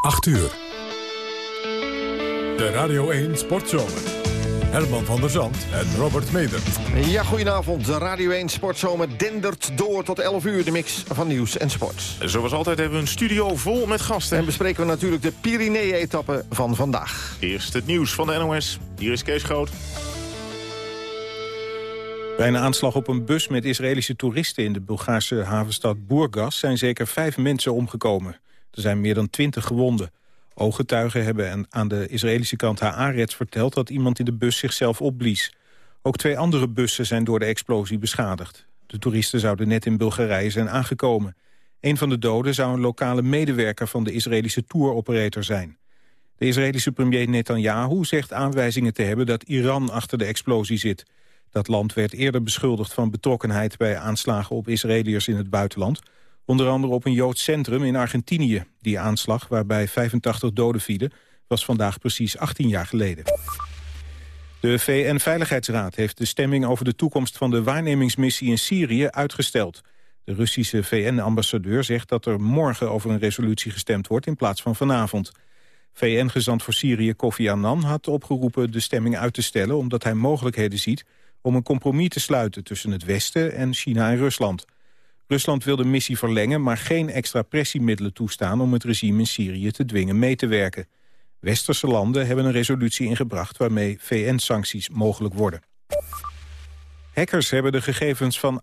8 uur. De Radio 1 Sportzomer. Herman van der Zand en Robert Meder. Ja, goedenavond. De Radio 1 Sportzomer dendert door tot 11 uur. De mix van nieuws en sport. Zoals altijd hebben we een studio vol met gasten. En bespreken we natuurlijk de Pyrenee-etappe van vandaag. Eerst het nieuws van de NOS. Hier is Kees Groot. Bij een aanslag op een bus met Israëlische toeristen in de Bulgaarse havenstad Burgas zijn zeker vijf mensen omgekomen. Er zijn meer dan twintig gewonden. Ooggetuigen hebben aan de Israëlische kant Haaretz verteld dat iemand in de bus zichzelf opblies. Ook twee andere bussen zijn door de explosie beschadigd. De toeristen zouden net in Bulgarije zijn aangekomen. Een van de doden zou een lokale medewerker van de Israëlische touroperator zijn. De Israëlische premier Netanyahu zegt aanwijzingen te hebben dat Iran achter de explosie zit. Dat land werd eerder beschuldigd van betrokkenheid bij aanslagen op Israëliërs in het buitenland. Onder andere op een Joods centrum in Argentinië. Die aanslag, waarbij 85 doden vielen, was vandaag precies 18 jaar geleden. De VN-veiligheidsraad heeft de stemming over de toekomst van de waarnemingsmissie in Syrië uitgesteld. De Russische VN-ambassadeur zegt dat er morgen over een resolutie gestemd wordt in plaats van vanavond. VN-gezant voor Syrië Kofi Annan had opgeroepen de stemming uit te stellen omdat hij mogelijkheden ziet om een compromis te sluiten tussen het Westen en China en Rusland. Rusland wil de missie verlengen, maar geen extra pressiemiddelen toestaan... om het regime in Syrië te dwingen mee te werken. Westerse landen hebben een resolutie ingebracht... waarmee VN-sancties mogelijk worden. Hackers hebben de gegevens van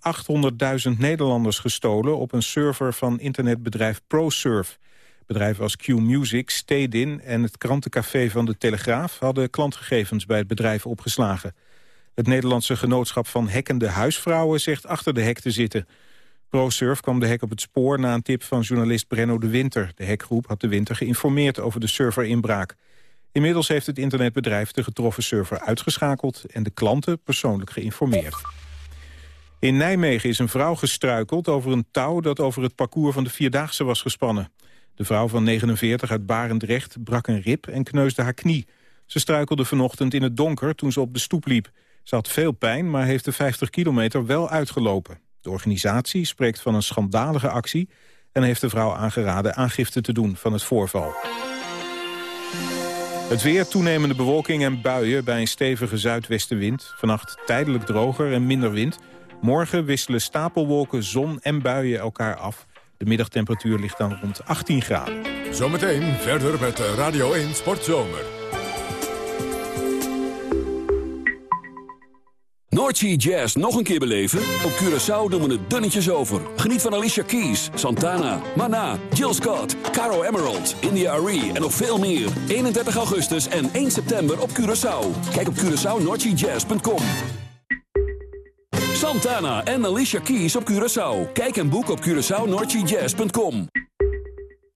800.000 Nederlanders gestolen... op een server van internetbedrijf ProSurf. Bedrijven als Q-Music, Stedin en het krantencafé van de Telegraaf... hadden klantgegevens bij het bedrijf opgeslagen. Het Nederlandse genootschap van hackende huisvrouwen zegt achter de hek te zitten. ProSurf kwam de hack op het spoor na een tip van journalist Brenno de Winter. De hackgroep had de Winter geïnformeerd over de serverinbraak. Inmiddels heeft het internetbedrijf de getroffen server uitgeschakeld... en de klanten persoonlijk geïnformeerd. In Nijmegen is een vrouw gestruikeld over een touw... dat over het parcours van de Vierdaagse was gespannen. De vrouw van 49 uit Barendrecht brak een rib en kneusde haar knie. Ze struikelde vanochtend in het donker toen ze op de stoep liep. Ze had veel pijn, maar heeft de 50 kilometer wel uitgelopen. De organisatie spreekt van een schandalige actie... en heeft de vrouw aangeraden aangifte te doen van het voorval. Het weer, toenemende bewolking en buien bij een stevige zuidwestenwind. Vannacht tijdelijk droger en minder wind. Morgen wisselen stapelwolken, zon en buien elkaar af. De middagtemperatuur ligt dan rond 18 graden. Zometeen verder met Radio 1 Sportzomer. Noordsea Jazz nog een keer beleven? Op Curaçao doen we het dunnetjes over. Geniet van Alicia Keys, Santana, Mana, Jill Scott, Caro Emerald, India Arie en nog veel meer. 31 augustus en 1 september op Curaçao. Kijk op CuraçaoNoordseaJazz.com Santana en Alicia Keys op Curaçao. Kijk en boek op CuraçaoNoordseaJazz.com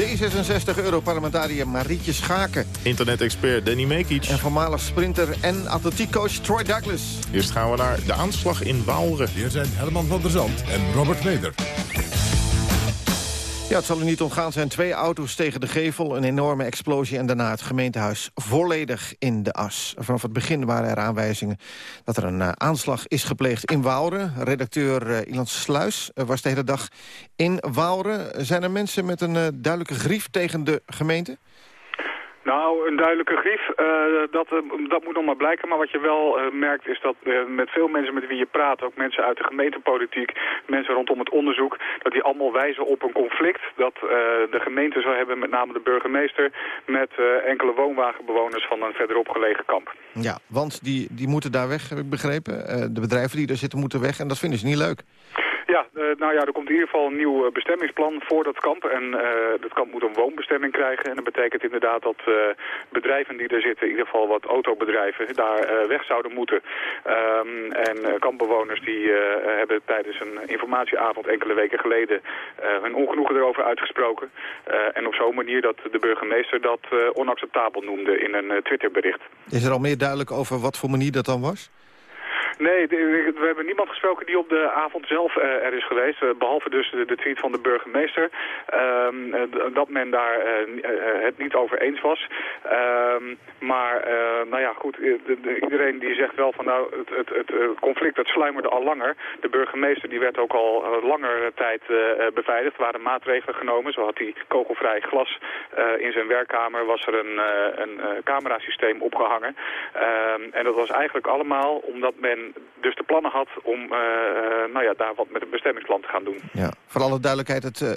D66-europarlementariër Marietje Schaken. internet-expert Danny Mekic. En voormalig sprinter en atletiekcoach Troy Douglas. Eerst gaan we naar de aanslag in Waalre. Hier zijn Herman van der Zand en Robert Meder. Ja, het zal u niet ontgaan zijn. Twee auto's tegen de gevel, een enorme explosie... en daarna het gemeentehuis volledig in de as. Vanaf het begin waren er aanwijzingen dat er een uh, aanslag is gepleegd in Waalre. Redacteur uh, Ilan Sluis uh, was de hele dag in Waalre. Zijn er mensen met een duidelijke grief tegen de gemeente? Nou, een duidelijke grief, uh, dat, uh, dat moet nog maar blijken. Maar wat je wel uh, merkt is dat met veel mensen met wie je praat... ook mensen uit de gemeentepolitiek, mensen rondom het onderzoek... dat die allemaal wijzen op een conflict dat de gemeente zou hebben... met name de burgemeester... met enkele woonwagenbewoners van een verderop gelegen kamp. Ja, want die, die moeten daar weg, heb ik begrepen. de bedrijven die daar zitten moeten weg en dat vinden ze niet leuk. Ja, uh, nou ja, er komt in ieder geval een nieuw uh, bestemmingsplan voor dat kamp. En uh, dat kamp moet een woonbestemming krijgen. En dat betekent inderdaad dat bedrijven die er zitten, in ieder geval wat autobedrijven, daar weg zouden moeten. Um, en kampbewoners die hebben tijdens een informatieavond enkele weken geleden hun ongenoegen erover uitgesproken. en op zo'n manier dat de burgemeester dat onacceptabel noemde in een Twitterbericht. Is er al meer duidelijk over wat voor manier dat dan was? Nee, we hebben niemand gesproken die op de avond zelf uh, er is geweest. Uh, behalve dus de, tweet van de burgemeester. Um, dat men daar het niet over eens was. Um, maar nou ja, goed. De, de, iedereen die zegt wel van nou, het, het, het, conflict dat sluimerde al langer. De burgemeester die werd ook al langere tijd beveiligd. Er waren maatregelen genomen. Zo had hij kogelvrij glas in zijn werkkamer. Was er een, een camerasysteem opgehangen. Um, en dat was eigenlijk allemaal omdat men dus de plannen had om uh, nou ja, daar wat met een bestemmingsplan te gaan doen. Ja, voor alle duidelijkheid, het, uh,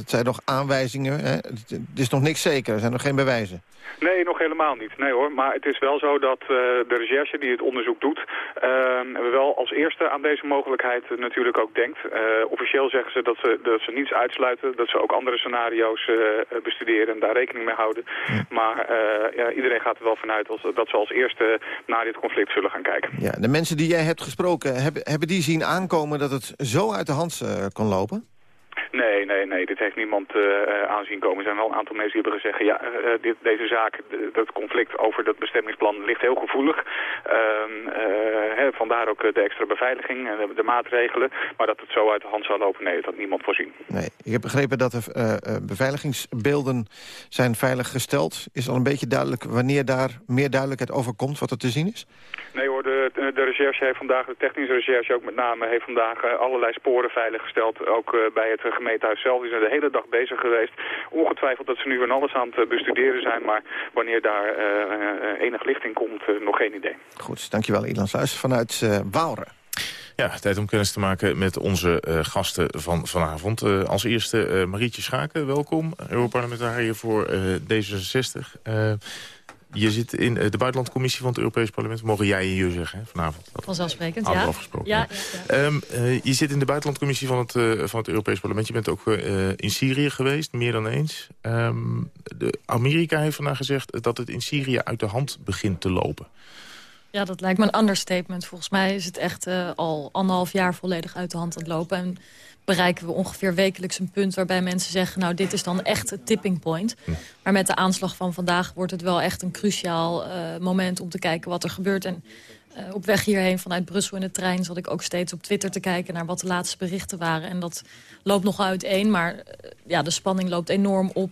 het zijn nog aanwijzingen. Hè? Het is nog niks zeker, er zijn nog geen bewijzen. Nee, nog helemaal niet. Nee hoor, maar het is wel zo dat uh, de recherche die het onderzoek doet... Uh, wel als eerste aan deze mogelijkheid natuurlijk ook denkt. Officieel zeggen ze dat, ze dat ze niets uitsluiten. Dat ze ook andere scenario's bestuderen en daar rekening mee houden. Maar ja, iedereen gaat er wel vanuit dat ze als eerste naar dit conflict zullen gaan kijken. Ja, de mensen die jij hebt gesproken, hebben, hebben die zien aankomen dat het zo uit de hand kon lopen? Nee, nee, nee. Dit heeft niemand uh, aanzien komen. Er zijn wel een aantal mensen die hebben gezegd... ja, uh, dit, deze zaak, dat conflict over dat bestemmingsplan ligt heel gevoelig. Ehm, hè, vandaar ook de extra beveiliging en de, de, maatregelen. Maar dat het zo uit de hand zou lopen, nee, dat had niemand voorzien. Nee, ik heb begrepen dat de beveiligingsbeelden zijn veilig gesteld. Is al een beetje duidelijk wanneer daar meer duidelijkheid over komt wat er te zien is? Nee hoor, de, de recherche heeft vandaag, de technische recherche ook met name, heeft vandaag allerlei sporen veiliggesteld. Ook bij het gemeentehuis zelf. Die zijn de hele dag bezig geweest. Ongetwijfeld dat ze nu van alles aan het eh, bestuderen zijn. Maar wanneer daar uh, enig licht in komt, nog geen idee. Goed, dankjewel Ilan Sluis vanuit uh, Waalre. Ja, tijd om kennis te maken met onze uh, gasten van vanavond. Uh, als eerste uh, Marietje Schaken, welkom. Europarlementariër voor D66. Je zit in eh, de buitenlandcommissie van het Europees Parlement. Mogen jij en je zeggen hè, vanavond? Vanzelfsprekend, ja. afgesproken. Ja, ja, ja. Um, uh, je zit in de buitenlandcommissie van het, uh, van het Europees Parlement. Je bent ook in Syrië geweest, meer dan eens. Um, de Amerika heeft vandaag gezegd dat het in Syrië uit de hand begint te lopen. Ja, dat lijkt me een understatement. Volgens mij is het echt al anderhalf jaar volledig uit de hand aan het lopen. En bereiken we ongeveer wekelijks een punt waarbij mensen zeggen... nou, dit is dan echt het tipping point. Hm. Maar met de aanslag van vandaag wordt het wel echt een cruciaal uh, moment... om te kijken wat er gebeurt. En uh, op weg hierheen vanuit Brussel in de trein... zat ik ook steeds op Twitter te kijken naar wat de laatste berichten waren. En dat loopt nog uiteen, maar uh, ja, de spanning loopt enorm op...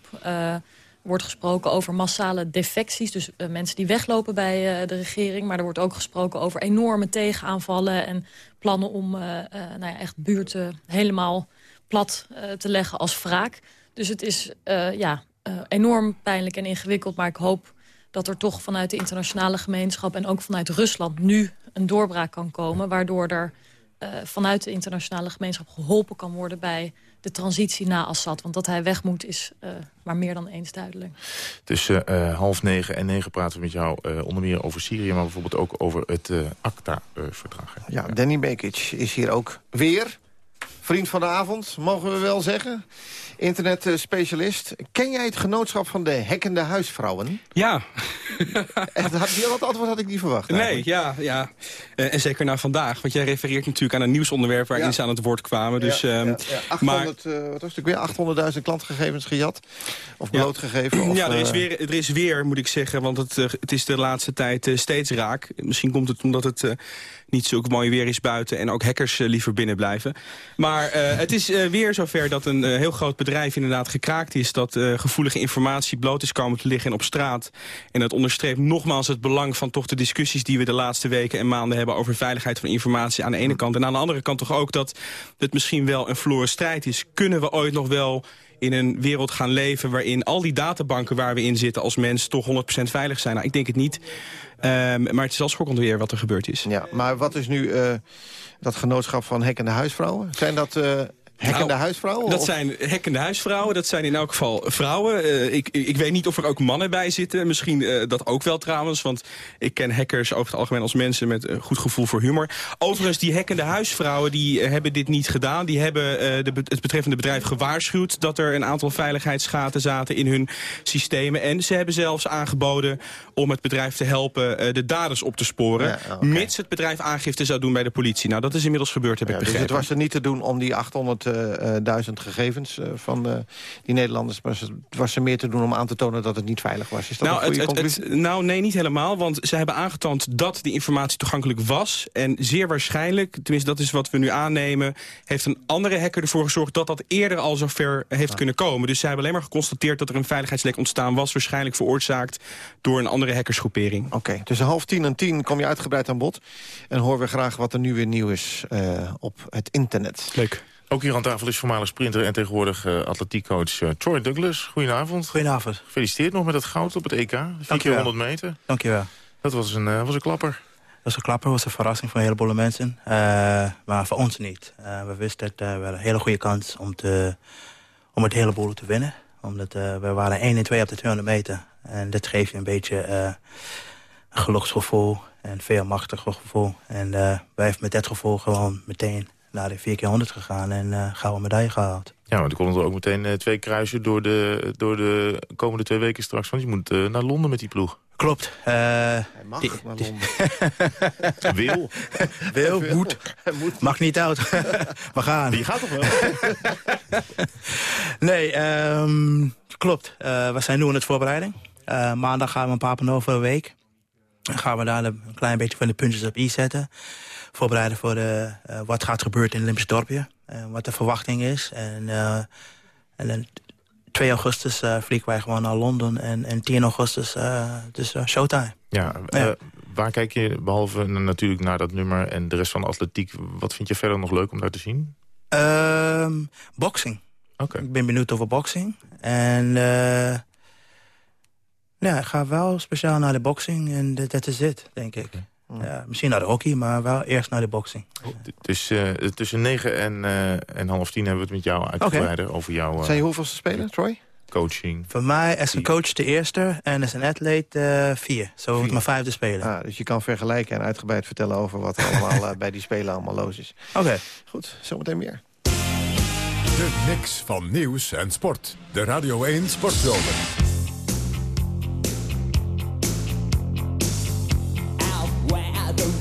Er wordt gesproken over massale defecties. Dus uh, mensen die weglopen bij uh, de regering. Maar er wordt ook gesproken over enorme tegenaanvallen... en plannen om uh, nou ja, echt buurten helemaal plat te leggen als wraak. Dus het is ja, enorm pijnlijk en ingewikkeld. Maar ik hoop dat er toch vanuit de internationale gemeenschap... en ook vanuit Rusland nu een doorbraak kan komen... waardoor er vanuit de internationale gemeenschap geholpen kan worden... bij de transitie na Assad. Want dat hij weg moet is uh, maar meer dan eens duidelijk. Tussen uh, half negen en negen praten we met jou uh, onder meer over Syrië... maar bijvoorbeeld ook over het ACTA-verdrag. ja, Danny Bekic is hier ook weer. Vriend van de avond, mogen we wel zeggen. Internetspecialist. Ken jij het genootschap van de hekkende huisvrouwen? Ja. Echt, had, dat antwoord had ik niet verwacht. Nee, ja. ja. Uh, en zeker naar vandaag. Want jij refereert natuurlijk aan een nieuwsonderwerp... waarin ja. ze aan het woord kwamen. Dus, ja, ja, 800, maar, uh, wat was het weer? 800.000 klantgegevens gejat? Of blootgegeven? Of, ja, er is, weer, er is weer, moet ik zeggen. Want het, het is de laatste tijd steeds raak. Misschien komt het omdat het niet zulk mooi weer is buiten... en ook hackers uh, liever binnen blijven. Maar uh, het is uh, weer zover dat een heel groot bedrijf inderdaad gekraakt is... dat gevoelige informatie bloot is komen te liggen op straat. En dat onderstreept nogmaals het belang van toch de discussies... die we de laatste weken en maanden hebben over veiligheid van informatie aan de ene kant. En aan de andere kant toch ook dat het misschien wel een verloren strijd is. Kunnen we ooit nog wel in een wereld gaan leven... waarin al die databanken waar we in zitten als mens toch 100% veilig zijn? Nou, ik denk het niet. Um, maar het is al schokkend weer wat er gebeurd is. Ja, maar wat is nu uh, dat genootschap van hekkende huisvrouwen? Zijn dat uh, Hekkende Nou, huisvrouwen? Dat of- zijn hekkende huisvrouwen, dat zijn in elk geval vrouwen. Eh, ik, ik weet niet of er ook mannen bij zitten. Misschien eh, dat ook wel trouwens, want ik ken hackers over het algemeen als mensen met een goed gevoel voor humor. Overigens, die hekkende huisvrouwen die eh, hebben dit niet gedaan. Die hebben de, het betreffende bedrijf gewaarschuwd dat er een aantal veiligheidsgaten zaten in hun systemen. En ze hebben zelfs aangeboden om het bedrijf te helpen de daders op te sporen. Ja. Mits het bedrijf aangifte zou doen bij de politie. Nou, dat is inmiddels gebeurd, heb Ja, ik dus begrepen. het was er niet te doen om die 800.000 gegevens eh, van eh, die Nederlanders... maar het was er meer te doen om aan te tonen dat het niet veilig was. Is dat Nou, een goede het, het, conclusie? het- nou, nee, niet helemaal. Want ze hebben aangetoond dat die informatie toegankelijk was. En zeer waarschijnlijk, tenminste dat is wat we nu aannemen... heeft een andere hacker ervoor gezorgd dat dat eerder al zover heeft kunnen komen. Dus ze hebben alleen maar geconstateerd dat er een veiligheidslek ontstaan was... waarschijnlijk veroorzaakt door een andere hackersgroepering. Oké, tussen half tien en tien kom je uitgebreid aan bod. En horen we graag wat er nu weer nieuw is eh, op het internet. Leuk. Ook hier aan tafel is voormalig sprinter en tegenwoordig eh, atletiekcoach eh, Troy Douglas. Goedenavond. Goedenavond. Gefeliciteerd nog met het goud op het EK. Dankjewel. 400 meter. Dankjewel. Dat was een, eh, was een klapper. Dat was een klapper, was een verrassing voor een heleboel mensen. Maar voor ons niet. We wisten dat uh, we een hele goede kans om, te, om het hele boel te winnen. Omdat uh, we waren 1 en 2 op de 200 meter. En dit geeft je een beetje uh, een geluksgevoel en veel machtiger gevoel. En uh, wij hebben met dat gevoel gewoon meteen naar de 4 keer 100 gegaan en uh, gouden medaille gehaald. Ja, maar dan konden er ook meteen uh, twee kruisen door de, door de komende twee weken straks. Want je moet uh, naar Londen met die ploeg. Klopt. Uh, Hij mag die, naar Londen. Wil. Wil, moet. moet. Mag niet uit. We gaan. Je gaat toch wel? nee, um, klopt. Uh, we zijn nu in het voorbereiding. Uh, maandag gaan we een Papendal voor een week. Dan gaan we daar een klein beetje van de puntjes op i zetten. Voorbereiden voor de, uh, wat gaat gebeuren in Olympisch dorpje. Uh, wat de verwachting is. En, uh, en dan 2 augustus uh, vliegen wij gewoon naar Londen. En, en 10 augustus, uh, dus uh, showtime. Ja, ja. waar kijk je behalve natuurlijk naar dat nummer en de rest van de atletiek... wat vind je verder nog leuk om daar te zien? Um, boxing. Okay. Ik ben benieuwd over boxing. En ja, ik ga wel speciaal naar de boxing. En dat is het, denk ik. Okay. Ja, misschien naar de hockey, maar wel eerst naar de boxing. Dus uh, tussen 9 en, uh, en half tien hebben we het met jou uitgebreider okay. over jouw... Uh, Zijn je hoeveelste speler, Troy? Coaching. Voor mij als een coach de eerste en als een atleet vier. Zo wordt mijn vijfde speler. Ah, dus je kan vergelijken en uitgebreid vertellen over wat er allemaal bij die spelen allemaal los is. Oké. Okay. Goed, zometeen meer. De mix van nieuws en sport. De Radio 1 Sportzomer.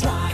time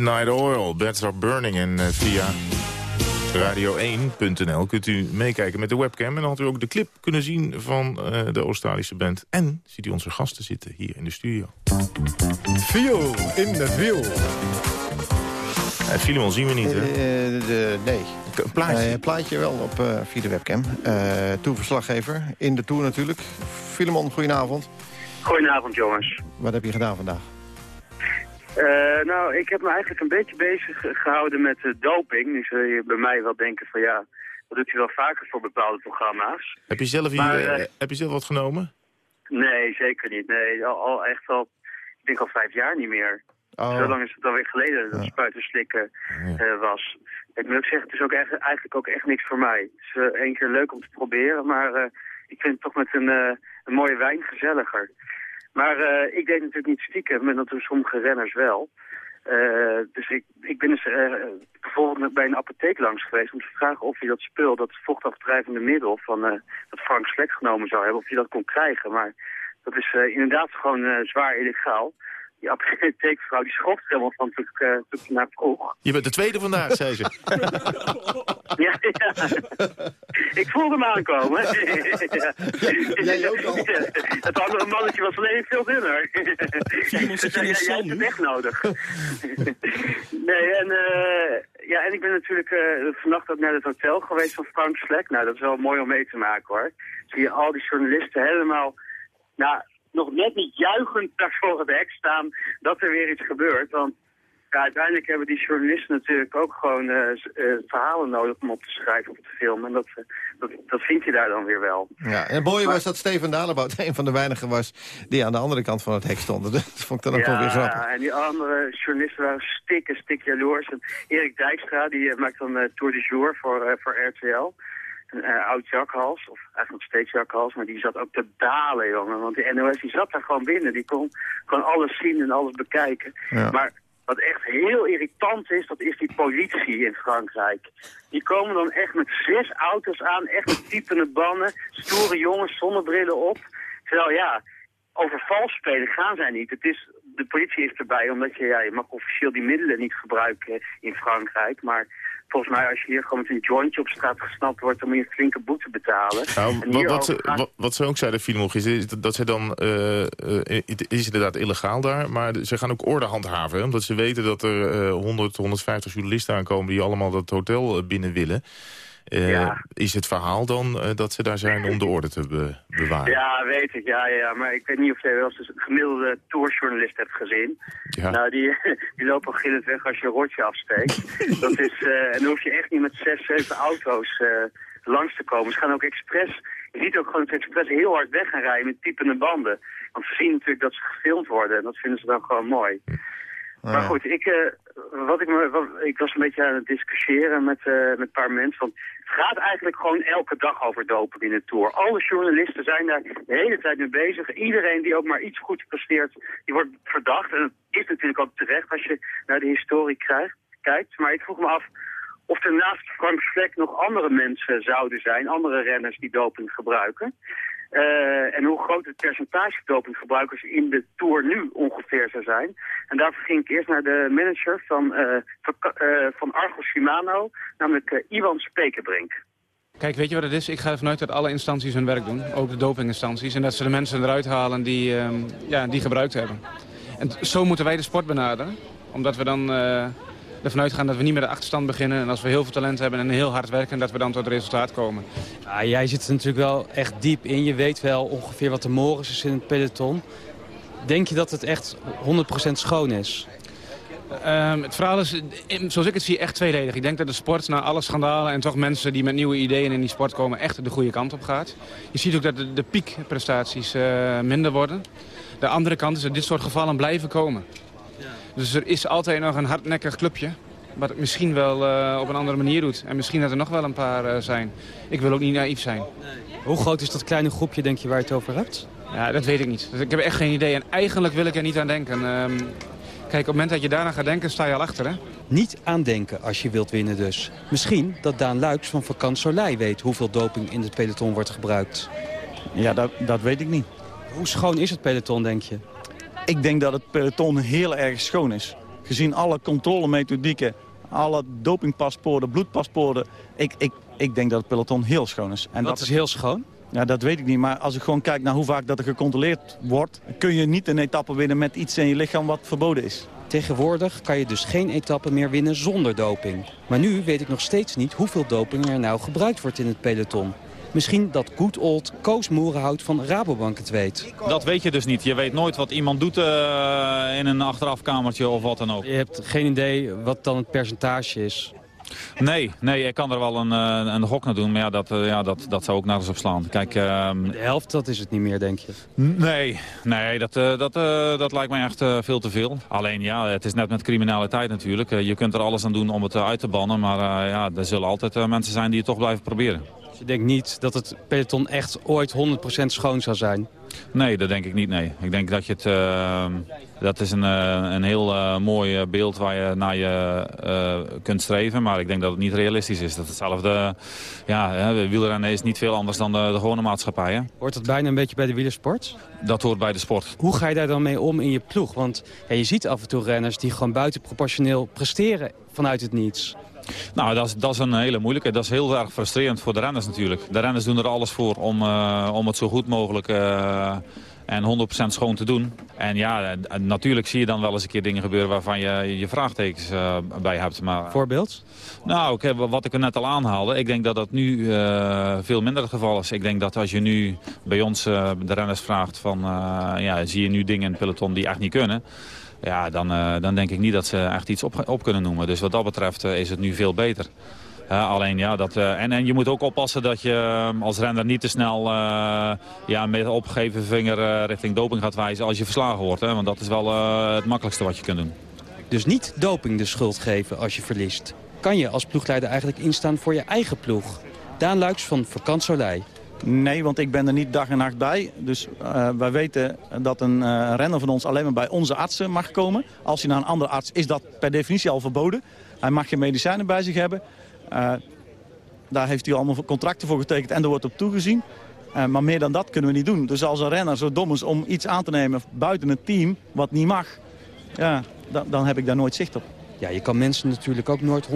Midnight Oil, Beds Are Burning. En eh, via radio1.nl kunt u meekijken met de webcam. En dan had u ook de clip kunnen zien van eh, de Australische band. En ziet u onze gasten zitten hier in de studio. Viel in het wiel. Uh, Filemon zien we niet, hè? Eh, de, nee. Een plaatje. Eh, plaatje wel op eh, via de webcam. Eh Tourverslaggever in de Tour natuurlijk. Filemon, goedenavond. Goedenavond, jongens. Wat heb je gedaan vandaag? Eh, nou, ik heb me eigenlijk een beetje bezig gehouden met eh, doping. Nu zul je bij mij wel denken van ja, dat doet hij wel vaker voor bepaalde programma's. Heb je zelf, hier, Maar, eh, heb je zelf wat genomen? Nee, zeker niet. Nee, al, al echt al, ik denk al vijf jaar niet meer. Oh. Zo lang is het alweer geleden dat spuiten slikken eh, was. Ik moet ook zeggen, het is ook echt, eigenlijk ook echt niks voor mij. Het is één keer leuk om te proberen, maar ik vind het toch met een, een mooie wijn gezelliger. Maar eh, ik deed natuurlijk niet stiekem, en doen sommige renners wel. Eh, dus ik, ik ben eens eh, bijvoorbeeld bij een apotheek langs geweest om te vragen of je dat spul, dat vochtafdrijvende middel van dat Frank Slek genomen zou hebben, of je dat kon krijgen. Maar dat is inderdaad gewoon zwaar illegaal. Die apotheekvrouw die schoft helemaal van toen ik, eh, toen ik naar vroeg. Je bent de tweede vandaag, zei ze. Ja, ja. ik voelde hem aankomen. ja. Jij ook al. Het andere mannetje was alleen veel dunner. Simon, zit je Ja, in jij zand hebt het nu? echt nodig. nee, en, eh, ja, en ik ben natuurlijk eh, vannacht ook naar het hotel geweest van Frank Slek. Nou, dat is wel mooi om mee te maken hoor. Zie je al die journalisten helemaal, nou, nog net niet juichend daar voor het hek staan dat er weer iets gebeurt. Want ja, uiteindelijk hebben die journalisten natuurlijk ook gewoon eh, eh, verhalen nodig om op te schrijven of te filmen. En dat, eh, dat, dat vind je daar dan weer wel. Ja, en mooi was dat Steven Dalebout een van de weinigen was... die aan de andere kant van het hek stonden. Dat vond ik dan ook wel weer grappig. en die andere journalisten waren stik en stik jaloers. En Erik Dijkstra, die maakt dan Tour de Jour voor, voor RTL. Een eh, oud jakhals, of eigenlijk nog steeds jakhals, maar die zat ook te dalen, jongen. Want die NOS die zat daar gewoon binnen. Die kon gewoon alles zien en alles bekijken. Ja. Maar wat echt heel irritant is, dat is die politie in Frankrijk. Die komen dan echt met zes auto's aan, echt met piepende banden, stoere jongens, zonnebrillen op. Terwijl ja, over vals spelen gaan zij niet. Het is, de politie is erbij, omdat je, ja, je mag officieel die middelen niet gebruiken in Frankrijk. Maar volgens mij, als je hier gewoon met een jointje op straat gesnapt wordt, dan moet je een flinke boete betalen. Nou, wat, ze, wat, wat ze ook zeiden, Filemon, is is dat, ze dan... eh, eh, het is inderdaad illegaal daar, maar ze gaan ook orde handhaven. hè, Omdat ze weten dat er eh 100, 150 journalisten aankomen... die allemaal dat hotel eh, binnen willen. Eh, Ja. Is het verhaal dan eh, dat ze daar zijn om de orde te be- bewaren? Ja, weet ik. Ja, ja, maar ik weet niet of jij wel eens een gemiddelde tourjournalist hebt gezien. Ja. Nou, die, die lopen gillend weg als je een rotje afsteekt. dat is, eh, en dan hoef je echt niet met zes, zeven auto's eh, langs te komen. Ze gaan ook expres, je ziet ook gewoon dat ze expres heel hard weg gaan rijden met piepende banden. Want ze zien natuurlijk dat ze gefilmd worden en dat vinden ze dan gewoon mooi. Maar ja. goed, ik, eh, wat ik, me, wat, ik was een beetje aan het discussiëren met, eh, met een paar mensen. Want gaat eigenlijk gewoon elke dag over dopen in de Tour. Alle journalisten zijn daar de hele tijd mee bezig. Iedereen die ook maar iets goeds presteert, die wordt verdacht. En dat is natuurlijk ook terecht als je naar de historie kijkt. Maar ik vroeg me af of er naast Frank Vlek nog andere mensen zouden zijn, andere renners die doping gebruiken. Eh, en hoe groot het percentage dopinggebruikers in de Tour nu ongeveer zou zijn. En daarvoor ging ik eerst naar de manager van, eh, van, Argos Shimano, namelijk Iwan Spekerbrink. Kijk, weet je wat het is? Ik ga ervan uit dat alle instanties hun werk doen, ook de dopinginstanties. En dat ze de mensen eruit halen die, ehm, ja, die gebruikt hebben. En zo moeten wij de sport benaderen. Omdat we dan ervan uitgaan dat we niet met de achterstand beginnen. En als we heel veel talent hebben en heel hard werken, dat we dan tot resultaat komen. Ja, jij zit er natuurlijk wel echt diep in. Je weet wel ongeveer wat de morgens is in het peloton. Denk je dat het echt 100% schoon is? Ehm, het verhaal is, zoals ik het zie, echt tweeledig. Ik denk dat de sport na alle schandalen en toch mensen die met nieuwe ideeën in die sport komen... echt de goede kant op gaat. Je ziet ook dat de, de piekprestaties eh, minder worden. De andere kant is dat dit soort gevallen blijven komen. Dus er is altijd nog een hardnekkig clubje... wat het misschien wel eh, op een andere manier doet. En misschien dat er nog wel een paar eh, zijn. Ik wil ook niet naïef zijn. Hoe groot is dat kleine groepje, denk je, waar je het over hebt? Ja, dat weet ik niet. Dus ik heb echt geen idee. En eigenlijk wil ik er niet aan denken. Ehm, kijk, op het moment dat je daarna gaat denken, sta je al achter, hè? Niet aan denken als je wilt winnen dus. Misschien dat Daan Luiks van Vakant Soleil weet hoeveel doping in het peloton wordt gebruikt. Ja, dat, dat weet ik niet. Hoe schoon is het peloton, denk je? Ik denk dat het peloton heel erg schoon is. gezien alle controlemethodieken, alle dopingpaspoorten, bloedpaspoorten. Ik, ik, ik denk dat het peloton heel schoon is. En Dat is heel schoon? Ja, dat weet ik niet. Maar als ik gewoon kijk naar hoe vaak dat er gecontroleerd wordt... kun je niet een etappe winnen met iets in je lichaam wat verboden is. Tegenwoordig kan je dus geen etappe meer winnen zonder doping. Maar nu weet ik nog steeds niet hoeveel doping er nou gebruikt wordt in het peloton. Misschien dat good old Koos Moerenhout van Rabobank het weet. Dat weet je dus niet. Je weet nooit wat iemand doet eh, in een achterafkamertje of wat dan ook. Je hebt geen idee wat dan het percentage is. Nee, nee, ik kan er wel een, eh, een gok naar doen, maar ja, dat, eh, ja, dat, dat zou ook nergens op slaan. Kijk, ehm, De helft, dat is het niet meer, denk je. nee, nee dat, dat, dat lijkt mij echt veel te veel. Alleen ja, het is net met criminaliteit natuurlijk. Je kunt er alles aan doen om het uit te bannen, maar ja, er zullen altijd mensen zijn die het toch blijven proberen. Je denkt niet dat het peloton echt ooit 100% schoon zou zijn? Nee, dat denk ik niet, nee. Ik denk dat je het... eh, dat is een, eh, een heel eh, mooi beeld waar je naar je kunt streven. Maar ik denk dat het niet realistisch is. Dat hetzelfde... Ja, hè, wielrennen is niet veel anders dan de, de gewone maatschappij. Hè? Hoort dat bijna een beetje bij de wielersport? Dat hoort bij de sport. Hoe ga je daar dan mee om in je ploeg? Want ja, je ziet af en toe renners die gewoon buitenproportioneel presteren vanuit het niets. Nou, dat is, dat is een hele moeilijke. Dat is heel erg frustrerend voor de renners natuurlijk. De renners doen er alles voor om, eh, om het zo goed mogelijk eh, en 100% schoon te doen. En ja, natuurlijk zie je dan wel eens een keer dingen gebeuren waarvan je je vraagtekens eh, bij hebt. Maar, Voorbeeld? Nou, ik heb, wat ik er net al aanhaalde, ik denk dat dat nu veel minder het geval is. Ik denk dat als je nu bij ons de renners vraagt van, ja, zie je nu dingen in het peloton die echt niet kunnen... Ja, dan, eh, dan denk ik niet dat ze echt iets op, op kunnen noemen. Dus wat dat betreft eh, is het nu veel beter. Alleen ja, dat, eh, en, en je moet ook oppassen dat je eh, als renner niet te snel ja, met opgegeven vinger richting doping gaat wijzen als je verslagen wordt. Hè? Want dat is wel het makkelijkste wat je kunt doen. Dus niet doping de schuld geven als je verliest. Kan je als ploegleider eigenlijk instaan voor je eigen ploeg? Daan Luiks van Vakant. Nee, want ik ben er niet dag en nacht bij. Dus eh, wij weten dat een eh, renner van ons alleen maar bij onze artsen mag komen. Als hij naar een andere arts is dat per definitie al verboden. Hij mag geen medicijnen bij zich hebben. Eh, daar heeft hij allemaal contracten voor getekend en er wordt op toegezien. Maar meer dan dat kunnen we niet doen. Dus als een renner zo dom is om iets aan te nemen buiten het team, wat niet mag... Ja, dan, dan heb ik daar nooit zicht op. Ja, je kan mensen natuurlijk ook nooit 100%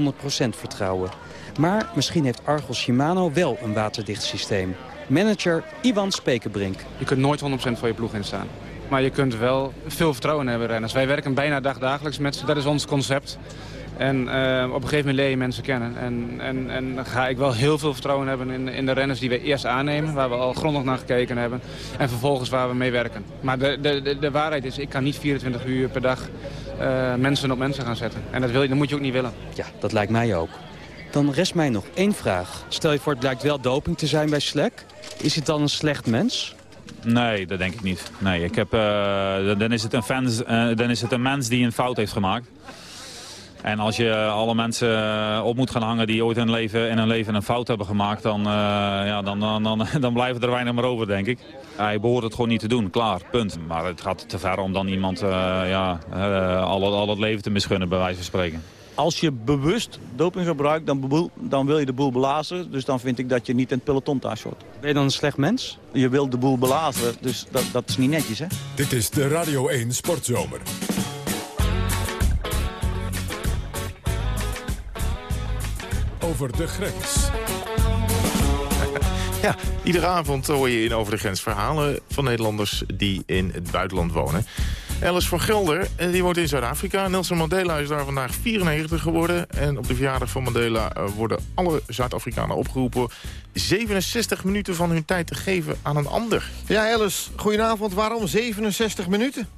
vertrouwen. Maar misschien heeft Argos Shimano wel een waterdicht systeem. Manager Iwan Spekenbrink. Je kunt nooit 100% van je ploeg instaan. Maar je kunt wel veel vertrouwen hebben renners. Wij werken bijna dagdagelijks met ze. Dat is ons concept. En eh, op een gegeven moment leer je mensen kennen. En, en, en dan ga ik wel heel veel vertrouwen hebben in, in de renners die we eerst aannemen. Waar we al grondig naar gekeken hebben. En vervolgens waar we mee werken. Maar de, de, de, de waarheid is, ik kan niet 24 uur per dag eh, mensen op mensen gaan zetten. En dat, wil je, dat moet je ook niet willen. Ja, dat lijkt mij ook. Dan rest mij nog één vraag. Stel je voor, het blijkt wel doping te zijn bij Slack. Is het dan een slecht mens? Nee, dat denk ik niet. Nee, ik heb, eh, dan, is het een fans, eh, dan is het een mens die een fout heeft gemaakt. En als je alle mensen eh, op moet gaan hangen die ooit in, hun leven, in hun leven een fout hebben gemaakt... dan, ja, dan, dan, dan, dan blijven er weinig meer over, denk ik. Hij behoort het gewoon niet te doen, klaar, punt. Maar het gaat te ver om dan iemand ja, al, al het leven te misgunnen, bij wijze van spreken. Als je bewust doping gebruikt, dan, beboel- dan wil je de boel blazen. Dus dan vind ik dat je niet in het peloton thuis hoort. Ben je dan een slecht mens? Je wilt de boel blazen, dus dat, dat is niet netjes, hè? Dit is de Radio 1 Sportzomer. Over de grens. Ja, iedere avond hoor je in Over de Grens verhalen van Nederlanders die in het buitenland wonen. Alice van Gelder, die woont in Zuid-Afrika. Nelson Mandela is daar vandaag 94 geworden. En op de verjaardag van Mandela eh, worden alle Zuid-Afrikanen opgeroepen... 67 minuten van hun tijd te geven aan een ander. Ja, Alice, goedenavond. Waarom 67 minuten?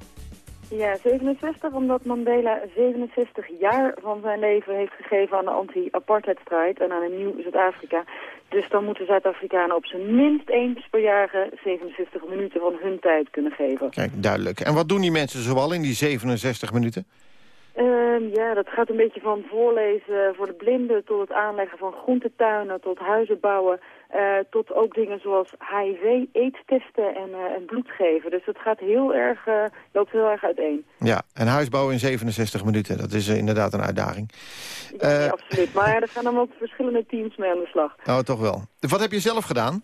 Ja, 67, omdat Mandela 67 jaar van zijn leven heeft gegeven aan de anti-apartheidstrijd en aan een nieuw Zuid-Afrika. Dus dan moeten Zuid-Afrikanen op zijn minst eens per jaar 67 minuten van hun tijd kunnen geven. Kijk, duidelijk. En wat doen die mensen zoal in die 67 minuten? Ehm, ja, dat gaat een beetje van voorlezen voor de blinden tot het aanleggen van groentetuinen, tot huizen bouwen, eh, tot ook dingen zoals HIV, aids-testen en, eh, en bloed geven. Dus het gaat heel erg, eh, loopt heel erg uiteen. Ja, en huisbouwen in 67 minuten. Dat is inderdaad een uitdaging. Ja, nee, absoluut. Maar er gaan dan ook verschillende teams mee aan de slag. oh, toch wel. Wat heb je zelf gedaan?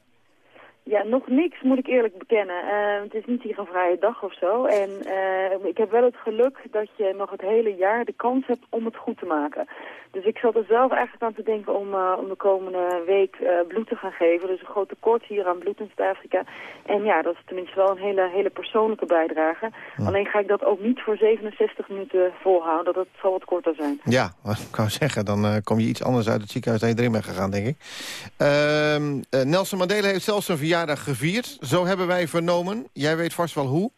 Ja, nog niks moet ik eerlijk bekennen. Eh, het is niet hier een vrije dag of zo. En eh, ik heb wel het geluk dat je nog het hele jaar de kans hebt om het goed te maken. Dus ik zat er zelf eigenlijk aan te denken om, eh, om de komende week bloed te gaan geven. Dus een groot tekort hier aan bloed in Zuid-Afrika. En ja, dat is tenminste wel een hele, hele persoonlijke bijdrage. Alleen ga ik dat ook niet voor 67 minuten volhouden. Dat zal wat korter zijn. Ja, ik kan zeggen, dan kom je iets anders uit het ziekenhuis dan je erin bent gegaan, denk ik. Ehm, eh, Nelson Mandela heeft zelfs zijn verjaardag gevierd. Zo hebben wij vernomen. Jij weet vast wel hoe.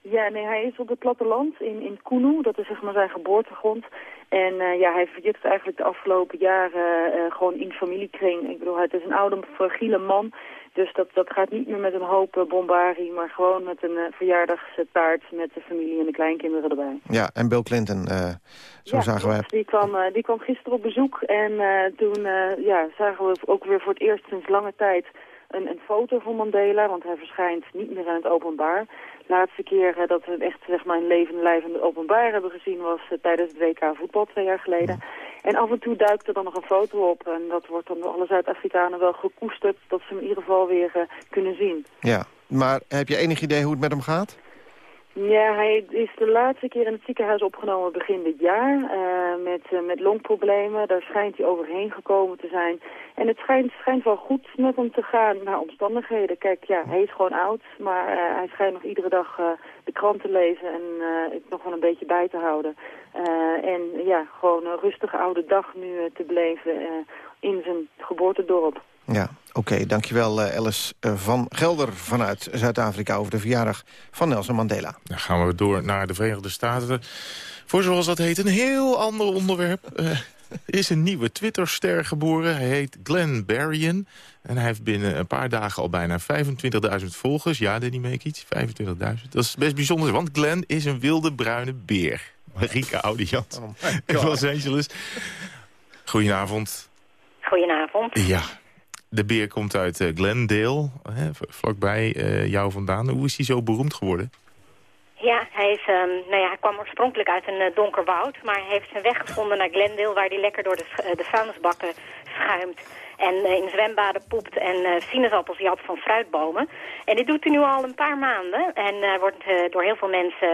Ja, nee, hij is op het platteland in, in Kunu. Dat is zeg maar zijn geboortegrond. En eh, ja, hij viert het eigenlijk de afgelopen jaren eh, gewoon in familiekring. Ik bedoel, het is een oude, fragiele man. Dus dat, dat gaat niet meer met een hoop uh, bombarie, maar gewoon met een uh, verjaardagstaart met de familie en de kleinkinderen erbij. Ja, en Bill Clinton, zo ja, zagen wij. Die kwam, die kwam gisteren op bezoek en toen ja, zagen we ook weer voor het eerst sinds lange tijd een, een foto van Mandela, want hij verschijnt niet meer in het openbaar. De laatste keer uh, dat we hem echt zeg maar, in levende lijf in het openbaar hebben gezien was uh, tijdens het WK voetbal twee jaar geleden. En af en toe duikt er dan nog een foto op en dat wordt dan door alle Zuid-Afrikanen wel gekoesterd dat ze hem in ieder geval weer uh, kunnen zien. Ja, maar heb je enig idee hoe het met hem gaat? Ja, hij is de laatste keer in het ziekenhuis opgenomen begin dit jaar uh, met, uh, met longproblemen. Daar schijnt hij overheen gekomen te zijn. En het schijnt, schijnt wel goed met hem te gaan naar omstandigheden. Kijk, ja, hij is gewoon oud, maar uh, hij schijnt nog iedere dag de krant te lezen en het nog wel een beetje bij te houden. en ja, gewoon een rustige oude dag nu te beleven in zijn geboortedorp. Ja, oké. Okay, dankjewel uh, Alice uh, van Gelder vanuit Zuid-Afrika... over de verjaardag van Nelson Mandela. Dan gaan we door naar de Verenigde Staten. Voor zoals dat heet, een heel ander onderwerp. Uh, er is een nieuwe Twitter-ster geboren. Hij heet Glenn Berrien. En hij heeft binnen een paar dagen al bijna 25.000 volgers. Ja, Danny Meekies, 25.000. Dat is best bijzonder, want Glenn is een wilde bruine beer. Marika Audiant oh in Los Angeles. Goedenavond. Goedenavond. Ja, de beer komt uit uh, Glendale, hè, vlakbij uh, jou vandaan. Hoe is hij zo beroemd geworden? Ja, hij, is, um, nou ja, hij kwam oorspronkelijk uit een uh, donker woud, maar hij heeft zijn weg gevonden naar Glendale, waar hij lekker door de, vuilnisbakken schuimt. En in zwembaden poept en sinaasappels jat van fruitbomen. En dit doet hij nu al een paar maanden. En wordt door heel veel mensen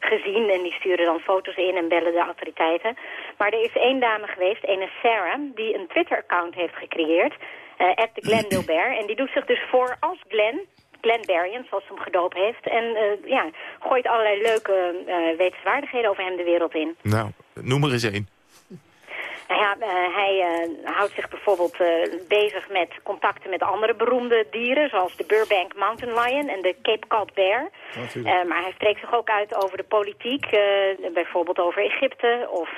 gezien. En die sturen dan foto's in en bellen de autoriteiten. Maar er is één dame geweest, een Sarah, die een Twitter-account heeft gecreëerd at the Glendale Bear. En die doet zich dus voor als Glenn, Glenn Berrien, zoals ze hem gedoopt heeft. En uh, ja, gooit allerlei leuke uh, wetenswaardigheden over hem de wereld in. Nou, noem er eens één. Nou ja, uh, hij uh, houdt zich bijvoorbeeld uh, bezig met contacten met andere beroemde dieren... zoals de Burbank Mountain Lion en de Cape Cod Bear. maar hij spreekt zich ook uit over de politiek, bijvoorbeeld over Egypte... of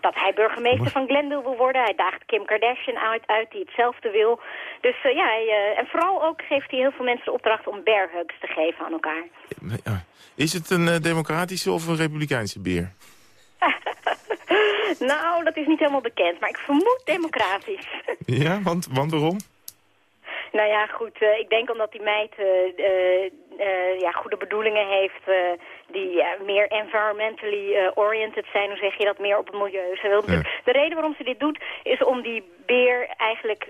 dat hij burgemeester van Glendale wil worden. Hij daagt Kim Kardashian uit, uit die hetzelfde wil. Dus ja, hij, en vooral ook geeft hij heel veel mensen de opdracht om bear hugs te geven aan elkaar. Is het een democratische of een republikeinse beer? Nou, dat is niet helemaal bekend, maar ik vermoed democratisch. Ja, want, want waarom? Nou ja, goed, uh, ik denk omdat die meid uh, uh, ja, goede bedoelingen heeft die meer environmentally oriented zijn. Hoe zeg je dat? Meer op het milieu. Ze wil ja. De reden waarom ze dit doet is om die beer eigenlijk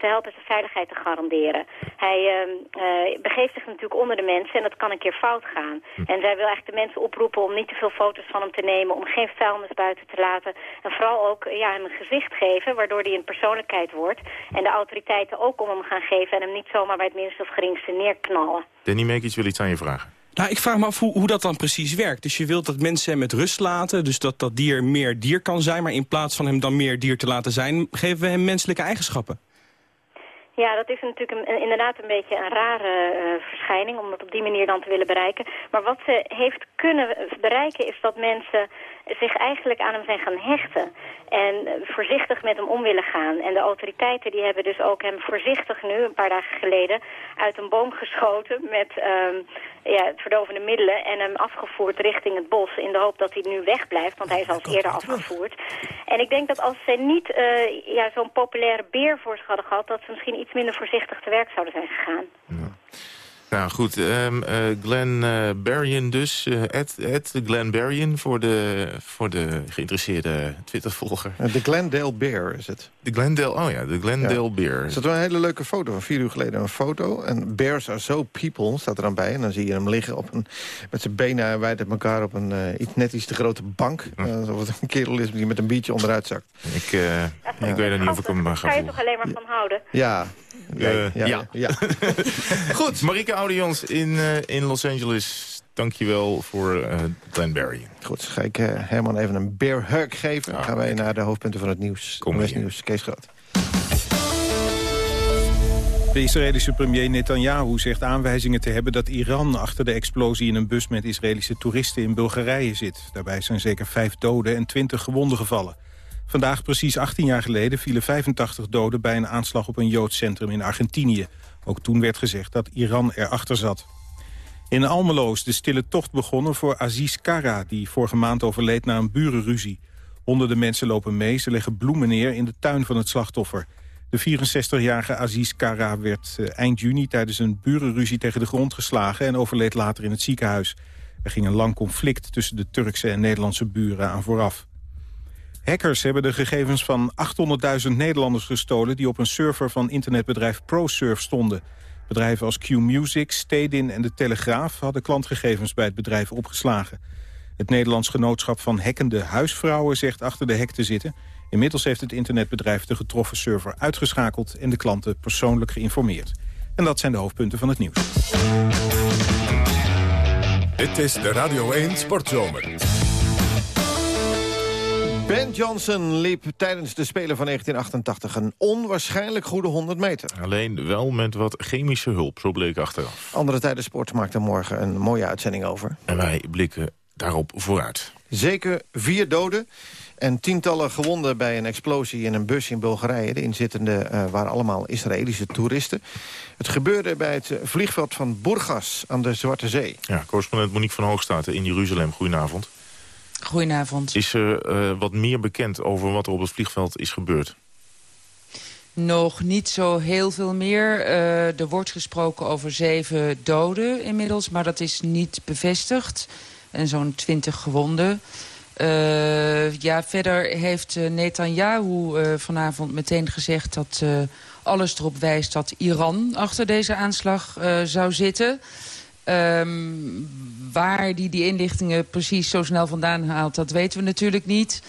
te helpen zijn veiligheid te garanderen. Hij ehm, begeeft zich natuurlijk onder de mensen en dat kan een keer fout gaan. Hm. En zij wil eigenlijk de mensen oproepen om niet te veel foto's van hem te nemen, om geen vuilnis buiten te laten. En vooral ook ja, hem een gezicht geven, waardoor hij een persoonlijkheid wordt. En de autoriteiten ook om hem gaan geven en hem niet zomaar bij het minste of geringste neerknallen. Danny Mekic wil iets aan je vragen. Nou, ik vraag me af hoe, hoe dat dan precies werkt. Dus je wilt dat mensen hem met rust laten, dus dat dat dier meer dier kan zijn... maar in plaats van hem dan meer dier te laten zijn, geven we hem menselijke eigenschappen. Ja, dat is natuurlijk een, inderdaad een beetje een rare uh, verschijning om dat op die manier dan te willen bereiken. Maar wat ze heeft kunnen bereiken is dat mensen zich eigenlijk aan hem zijn gaan hechten. En voorzichtig met hem om willen gaan. En de autoriteiten die hebben dus ook hem voorzichtig nu, een paar dagen geleden, uit een boom geschoten met um, ja, verdovende middelen en hem afgevoerd richting het bos in de hoop dat hij nu wegblijft, want hij is al eerder afgevoerd. En ik denk dat als zij niet uh, ja, zo'n populaire beer voor zich hadden gehad, dat ze misschien iets minder voorzichtig te werk zouden zijn gegaan. Ja. Nou goed, ehm eh, Glenn eh, Berrien dus. eh, Ed, Ed Glenn Berrien voor de, voor de geïnteresseerde Twitter-volger. De Glendale Bear is het. De Glendale, oh ja, de Glendale Bear. Er staat wel een hele leuke foto van vier uur geleden. Een foto. En bears are so people staat er dan bij. En dan zie je hem liggen op een, met zijn benen wijd uit elkaar op een eh, iets net iets te grote bank. Eh, alsof het een kerel is die met een biertje onderuit zakt. Ik, eh, ik weet er niet of ik hem eh, ga Ga je toch alleen maar van houden? Ja. Eh, ja, ja. ja. Goed, Marike Audions in, eh, in Los Angeles. Dankjewel voor eh Glenn Berrien. Goed, ga ik eh, Herman even een bear hug geven. Dan gaan wij naar de hoofdpunten van het nieuws. Kom nieuws. Kees Groot. De Israëlische premier Netanyahu zegt aanwijzingen te hebben dat Iran achter de explosie in een bus met Israëlische toeristen in Bulgarije zit. Daarbij zijn zeker vijf doden en twintig gewonden gevallen. Vandaag, precies 18 jaar geleden, vielen 85 doden bij een aanslag op een Joods centrum in Argentinië. Ook toen werd gezegd dat Iran erachter zat. In Almelo is de stille tocht begonnen voor Aziz Kara... die vorige maand overleed na een burenruzie. Honderden mensen lopen mee, ze leggen bloemen neer in de tuin van het slachtoffer. De 64-jarige Aziz Kara werd eh, eind juni tijdens een burenruzie tegen de grond geslagen... en overleed later in het ziekenhuis. Er ging een lang conflict tussen de Turkse en Nederlandse buren aan vooraf. Hackers hebben de gegevens van 800.000 Nederlanders gestolen... die op een server van internetbedrijf ProSurf stonden. Bedrijven als Q-Music, Stedin en De Telegraaf... hadden klantgegevens bij het bedrijf opgeslagen. Het Nederlands Genootschap van Hackende Huisvrouwen zegt achter de hek te zitten. Inmiddels heeft het internetbedrijf de getroffen server uitgeschakeld... en de klanten persoonlijk geïnformeerd. En dat zijn de hoofdpunten van het nieuws. Dit is de Radio 1 Sportzomer. Ben Johnson liep tijdens de Spelen van 1988 een onwaarschijnlijk goede 100 meter. Alleen wel met wat chemische hulp, zo bleek achteraf. Andere tijden sport maakt er morgen een mooie uitzending over. En wij blikken daarop vooruit. Zeker vier doden en tientallen gewonden bij een explosie in een bus in Bulgarije. De inzittenden eh, waren allemaal Israëlische toeristen. Het gebeurde bij het eh, vliegveld van Burgas aan de Zwarte Zee. Ja, correspondent Monique van Hoogstraten in Jeruzalem. Goedenavond. Goedenavond. Is er eh, wat meer bekend over wat er op het vliegveld is gebeurd? Nog niet zo heel veel meer. Eh, er wordt gesproken over zeven doden inmiddels, maar dat is niet bevestigd. En zo'n twintig gewonden. Eh, ja, verder heeft Netanyahu vanavond meteen gezegd dat alles erop wijst dat Iran achter deze aanslag zou zitten. Ehm, waar die die inlichtingen precies zo snel vandaan haalt, dat weten we natuurlijk niet.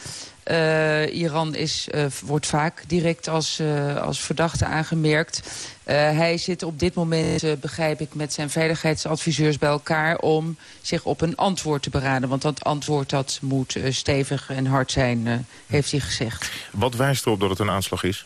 Eh, Iran is, eh, wordt vaak direct als, eh, als verdachte aangemerkt. Hij zit op dit moment, begrijp ik, met zijn veiligheidsadviseurs bij elkaar... om zich op een antwoord te beraden. Want dat antwoord dat moet stevig en hard zijn, heeft hij gezegd. Wat wijst erop dat het een aanslag is?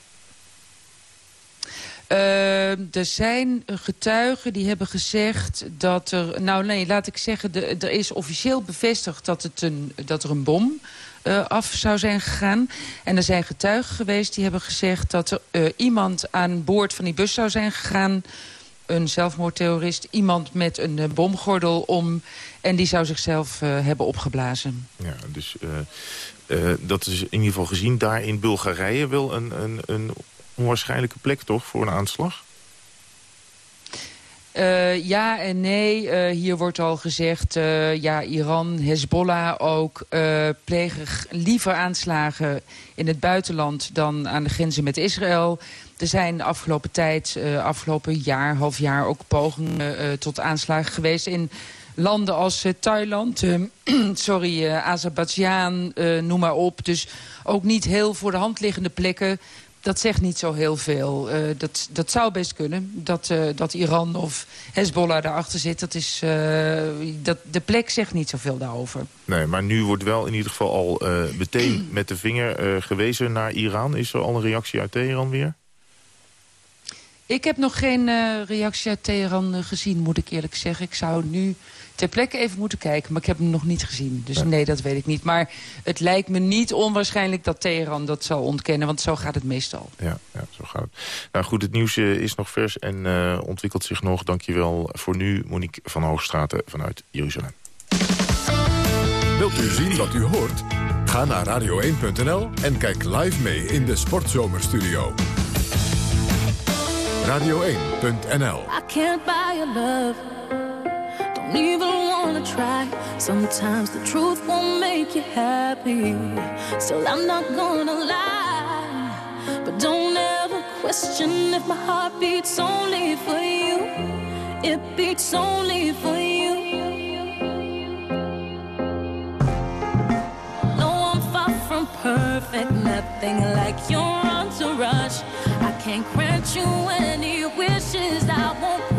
Uh, er zijn getuigen die hebben gezegd dat er... Nou nee, laat ik zeggen, er is officieel bevestigd dat, het een, dat er een bom uh, af zou zijn gegaan. En er zijn getuigen geweest die hebben gezegd dat er uh, iemand aan boord van die bus zou zijn gegaan... een zelfmoordterrorist, iemand met een uh, bomgordel om... en die zou zichzelf hebben opgeblazen. Ja, dus dat is in ieder geval gezien daar in Bulgarije wel een... een, een onwaarschijnlijke plek toch voor een aanslag? Uh, ja en nee. Uh, hier wordt al gezegd, uh, ja, Iran, Hezbollah ook... plegen liever aanslagen in het buitenland dan aan de grenzen met Israël. Er zijn de afgelopen tijd, afgelopen jaar, half jaar... ook pogingen tot aanslagen geweest in landen als Thailand... sorry, Azerbeidzjan, noem maar op. Dus ook niet heel voor de hand liggende plekken dat zegt niet zo heel veel. Uh, dat, dat zou best kunnen. Dat, uh, dat Iran of Hezbollah daarachter zit. Dat is, uh, dat, de plek zegt niet zoveel daarover. Nee, maar nu wordt wel in ieder geval al meteen met de vinger gewezen naar Iran. Is er al een reactie uit Teheran weer? Ik heb nog geen reactie uit Teheran gezien, moet ik eerlijk zeggen. Ik zou nu ter plekke even moeten kijken, maar ik heb hem nog niet gezien. Dus nee, dat weet ik niet. Maar het lijkt me niet onwaarschijnlijk dat Teheran dat zal ontkennen, want zo gaat het meestal. Ja, ja zo gaat het. Nou goed, het nieuws uh, is nog vers en uh, ontwikkelt zich nog. Dankjewel voor nu, Monique van Hoogstraten vanuit Jeruzalem. Wilt u zien wat u hoort? Ga naar radio1.nl en kijk live mee in de Sportzomerstudio. Radio1.nl I can't buy your love don't even wanna try. Sometimes the truth won't make you happy. Still, I'm not gonna lie. But don't ever question if my heart beats only for you. It beats only for you. No, I'm far from perfect, nothing like your entourage. I can't grant you any wishes. I won't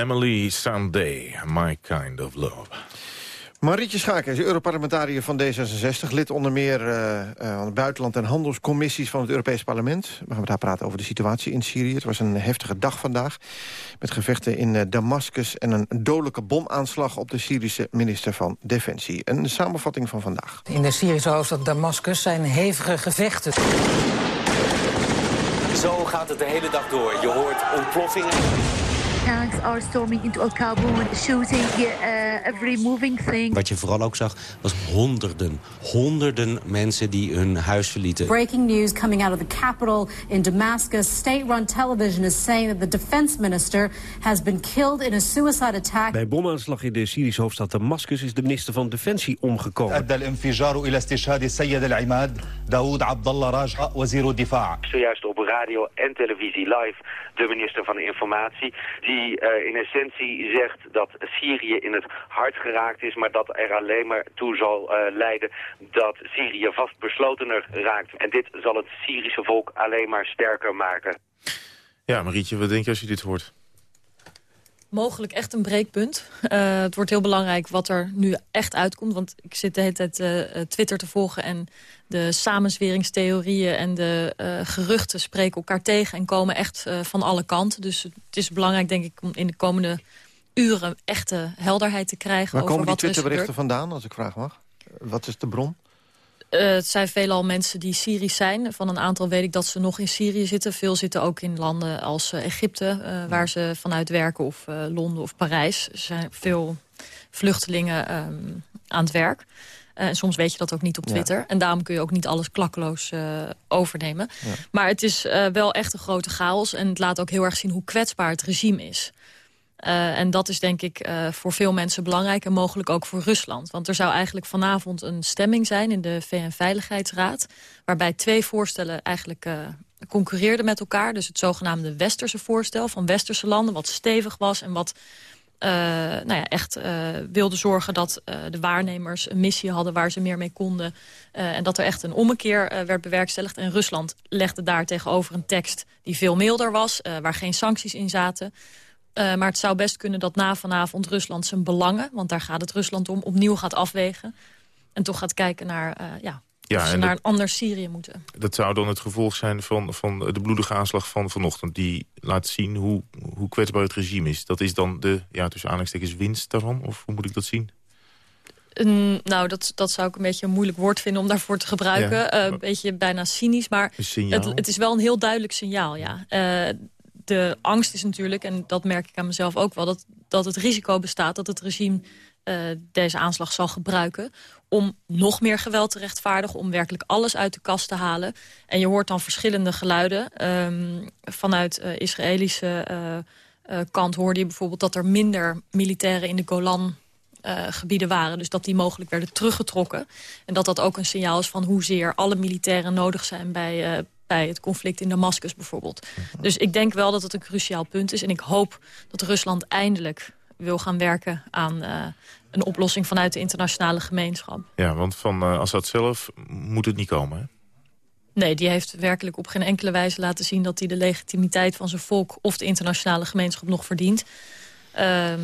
Emily Sunday, My Kind of Love. Marietje Schaken is Europarlementariër van D66. Lid onder meer eh, eh, van de buitenland- en handelscommissies van het Europees Parlement. We gaan met haar praten over de situatie in Syrië. Het was een heftige dag vandaag. Met gevechten in eh, Damascus en een dodelijke bomaanslag... op de Syrische minister van Defensie. Een samenvatting van vandaag. In de Syrische hoofdstad Damascus zijn hevige gevechten. Zo gaat het de hele dag door. Je hoort ontploffingen Tanks are storming into Al Kaboul, shooting uh, every moving thing. Wat je vooral ook zag, was honderden, honderden mensen die hun huis verlieten. Breaking news coming out of the capital in Damascus. State-run television is saying that the defense minister has been killed in a suicide attack. Bij bomaanslag in de Syrische hoofdstad Damascus is de minister van Defensie omgekomen. أدى الانفجار إلى استشهاد السيد العماد داود عبد الله راجع وزير الدفاع Zojuist op radio en televisie live de minister van Informatie... die eh, in essentie zegt dat Syrië in het hart geraakt is... maar dat er alleen maar toe zal eh, leiden dat Syrië vastbeslotener raakt. En dit zal het Syrische volk alleen maar sterker maken. Ja, Marietje, wat denk je als je dit hoort? Mogelijk echt een breekpunt. Eh, het wordt heel belangrijk wat er nu echt uitkomt. Want ik zit de hele tijd eh, eh, Twitter te volgen... en de samenzweringstheorieën en de geruchten spreken elkaar tegen... en komen echt van alle kanten. Dus het is belangrijk, denk ik, om in de komende uren... echte helderheid te krijgen Waar over komen die wat er is Twitterberichten gebeurd. vandaan, als ik vraag mag? Wat is de bron? Eh, het zijn veelal mensen die Syrisch zijn. Van een aantal weet ik dat ze nog in Syrië zitten. Veel zitten ook in landen als eh, Egypte, eh, waar ze vanuit werken... of Londen of Parijs. Er zijn veel vluchtelingen ehm, aan het werk. En soms weet je dat ook niet op Ja. Twitter. En daarom kun je ook niet alles klakkeloos overnemen. Maar het is wel echt een grote chaos. En het laat ook heel erg zien hoe kwetsbaar het regime is. Eh, en dat is denk ik eh, voor veel mensen belangrijk en mogelijk ook voor Rusland. Want er zou eigenlijk vanavond een stemming zijn in de VN-veiligheidsraad... waarbij twee voorstellen eigenlijk eh, concurreerden met elkaar. Dus het zogenaamde westerse voorstel van westerse landen... wat stevig was en wat nou ja, echt wilde zorgen dat de waarnemers een missie hadden... waar ze meer mee konden. en dat er echt een ommekeer werd bewerkstelligd. En Rusland legde daar tegenover een tekst die veel milder was... waar geen sancties in zaten... Uh, maar het zou best kunnen dat na vanavond Rusland zijn belangen... want daar gaat het Rusland om, opnieuw gaat afwegen. En toch gaat kijken naar, uh, ja, ze naar dat- een ander Syrië moeten. Dat zou dan het gevolg zijn van, van de bloedige aanslag van vanochtend... die laat zien hoe, hoe kwetsbaar het regime is. Dat is dan de, ja, tussen aanhalingstekens, winst daarvan? Of hoe moet ik dat zien? Nou, dat, dat zou ik een beetje een moeilijk woord vinden om daarvoor te gebruiken. Ja. Eh, een beetje bijna cynisch, maar het, het is wel een heel duidelijk signaal, ja. Eh, de angst is natuurlijk, en dat merk ik aan mezelf ook wel... dat, dat het risico bestaat dat het regime eh, deze aanslag zal gebruiken... om nog meer geweld te rechtvaardigen, om werkelijk alles uit de kast te halen. En je hoort dan verschillende geluiden. Ehm, vanuit eh, Israëlische eh, kant hoorde je bijvoorbeeld dat er minder militairen in de Golan gebieden waren. Dus dat die mogelijk werden teruggetrokken. En dat dat ook een signaal is van hoezeer alle militairen nodig zijn... bij, bij het conflict in Damascus bijvoorbeeld. Dus ik denk wel dat het een cruciaal punt is. En ik hoop dat Rusland eindelijk wil gaan werken aan eh, een oplossing vanuit de internationale gemeenschap. Ja, want van eh, Assad zelf moet het niet komen, hè? Nee, die heeft werkelijk op geen enkele wijze laten zien... dat hij de legitimiteit van zijn volk of de internationale gemeenschap nog verdient. Ehm,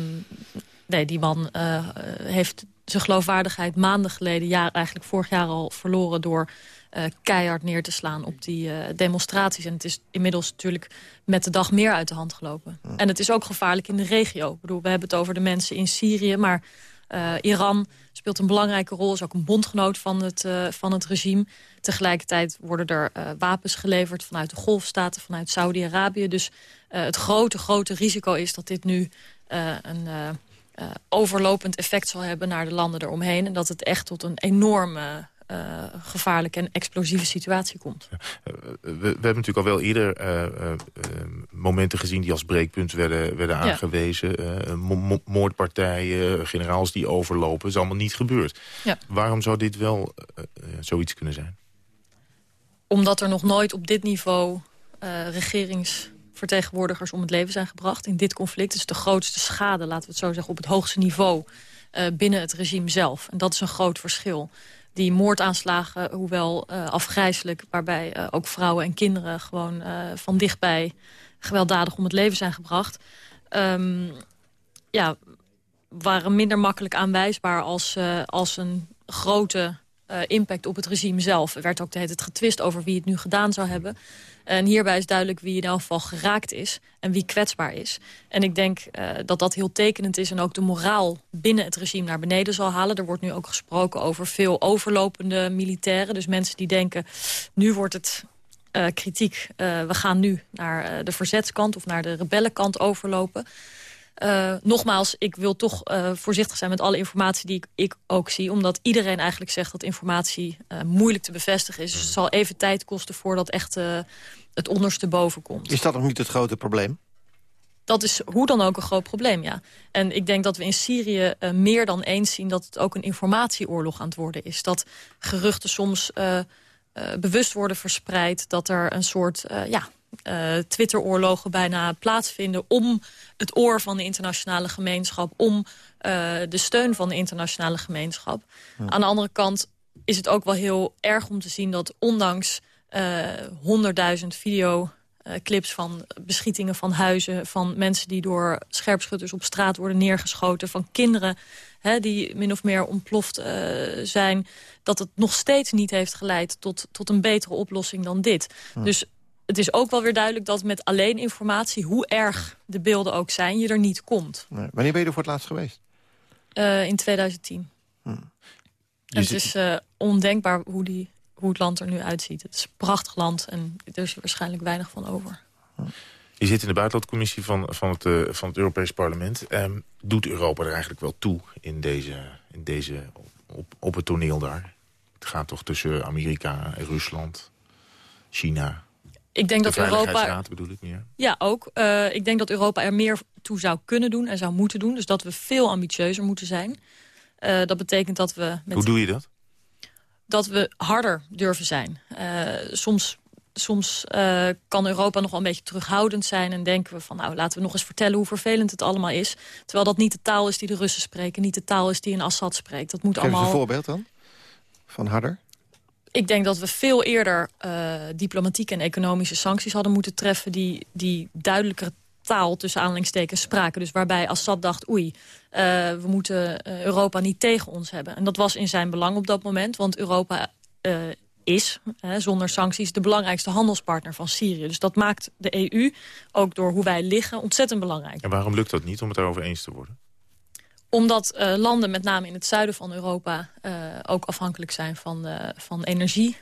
nee, die man eh, heeft zijn geloofwaardigheid maanden geleden... Jaar, eigenlijk vorig jaar al verloren door eh, keihard neer te slaan op die eh, demonstraties. En het is inmiddels natuurlijk met de dag meer uit de hand gelopen. En het is ook gevaarlijk in de regio. Ik bedoel, we hebben het over de mensen in Syrië, maar... eh, Iran speelt een belangrijke rol, is ook een bondgenoot van het, van het regime. Tegelijkertijd worden er wapens geleverd vanuit de golfstaten, vanuit Saudi-Arabië. Dus het grote, grote risico is dat dit nu een overlopend effect zal hebben naar de landen eromheen. En dat het echt tot een enorme eh, gevaarlijke en explosieve situatie komt. We, we hebben natuurlijk al wel eerder eh, eh, eh, momenten gezien... die als breekpunt werden, werden aangewezen. Eh, mo- mo- moordpartijen, generaals die overlopen. Dat is allemaal niet gebeurd. Ja. Waarom zou dit wel eh, eh, zoiets kunnen zijn? Omdat er nog nooit op dit niveau eh, regeringsvertegenwoordigers om het leven zijn gebracht. In dit conflict is de grootste schade, laten we het zo zeggen, op het hoogste niveau eh, binnen het regime zelf. En dat is een groot verschil. Die moordaanslagen, hoewel eh, afgrijzelijk, waarbij eh, ook vrouwen en kinderen gewoon eh, van dichtbij gewelddadig om het leven zijn gebracht. ehm, ja, waren minder makkelijk aanwijsbaar als, als een grote impact op het regime zelf. Er werd ook de hele tijd getwist over wie het nu gedaan zou hebben. En hierbij is duidelijk wie in elk geval geraakt is en wie kwetsbaar is. En ik denk eh, dat dat heel tekenend is en ook de moraal binnen het regime naar beneden zal halen. Er wordt nu ook gesproken over veel overlopende militairen. Dus mensen die denken, nu wordt het eh, kritiek. eh, we gaan nu naar de verzetskant of naar de rebellenkant overlopen. Eh, nogmaals, ik wil toch eh, voorzichtig zijn met alle informatie die ik, ik ook zie. Omdat iedereen eigenlijk zegt dat informatie eh, moeilijk te bevestigen is. Dus het zal even tijd kosten voordat echt het onderste boven komt. Is dat nog niet het grote probleem? Dat is hoe dan ook een groot probleem, ja. En ik denk dat we in Syrië meer dan eens zien... dat het ook een informatieoorlog aan het worden is. Dat geruchten soms bewust worden verspreid. Dat er een soort ja, eh, Twitter-oorlogen bijna plaatsvinden... om het oor van de internationale gemeenschap... om eh, de steun van de internationale gemeenschap. Aan de andere kant is het ook wel heel erg om te zien... dat ondanks honderdduizend video eh, clips van beschietingen van huizen... van mensen die door scherpschutters op straat worden neergeschoten... van kinderen hè, die min of meer ontploft zijn... dat het nog steeds niet heeft geleid tot, tot een betere oplossing dan dit. Dus het is ook wel weer duidelijk dat met alleen informatie... hoe erg de beelden ook zijn, je er niet komt. Nee. Wanneer ben je er voor het laatst geweest? Eh, in 2010. Hm. Het zit- is eh, ondenkbaar hoe, die, hoe het land er nu uitziet. Het is een prachtig land en er is waarschijnlijk weinig van over. Je zit in de buitenlandcommissie van, van, het, uh, van het Europees Parlement. Um, doet Europa er eigenlijk wel toe in deze, in deze, op, op het toneel daar? Het gaat toch tussen Amerika en Rusland, China... Ik denk de dat Europa. Veiligheidsraad bedoel ik meer. Ja, ook. Uh, ik denk dat Europa er meer toe zou kunnen doen en zou moeten doen. Dus dat we veel ambitieuzer moeten zijn. Uh, dat betekent dat we... Met Hoe doe je dat? Dat we harder durven zijn. Uh, soms soms uh, kan Europa nog wel een beetje terughoudend zijn... en denken we van, nou, laten we nog eens vertellen hoe vervelend het allemaal is. Terwijl dat niet de taal is die de Russen spreken... niet de taal is die een Assad spreekt. Dat moet Geef allemaal... een voorbeeld dan? Van harder? Ik denk dat we veel eerder uh, diplomatieke en economische sancties hadden moeten treffen... die, die duidelijker taal tussen aanhalingstekens spraken. Dus waarbij Assad dacht, oei, uh, we moeten uh, Europa niet tegen ons hebben. En dat was in zijn belang op dat moment, want Europa is, hè, zonder sancties, de belangrijkste handelspartner van Syrië. Dus dat maakt de EU, ook door hoe wij liggen, ontzettend belangrijk. En waarom lukt dat niet om het daarover eens te worden? Omdat uh, landen, met name in het zuiden van Europa... Uh, ook afhankelijk zijn van, uh, van energie.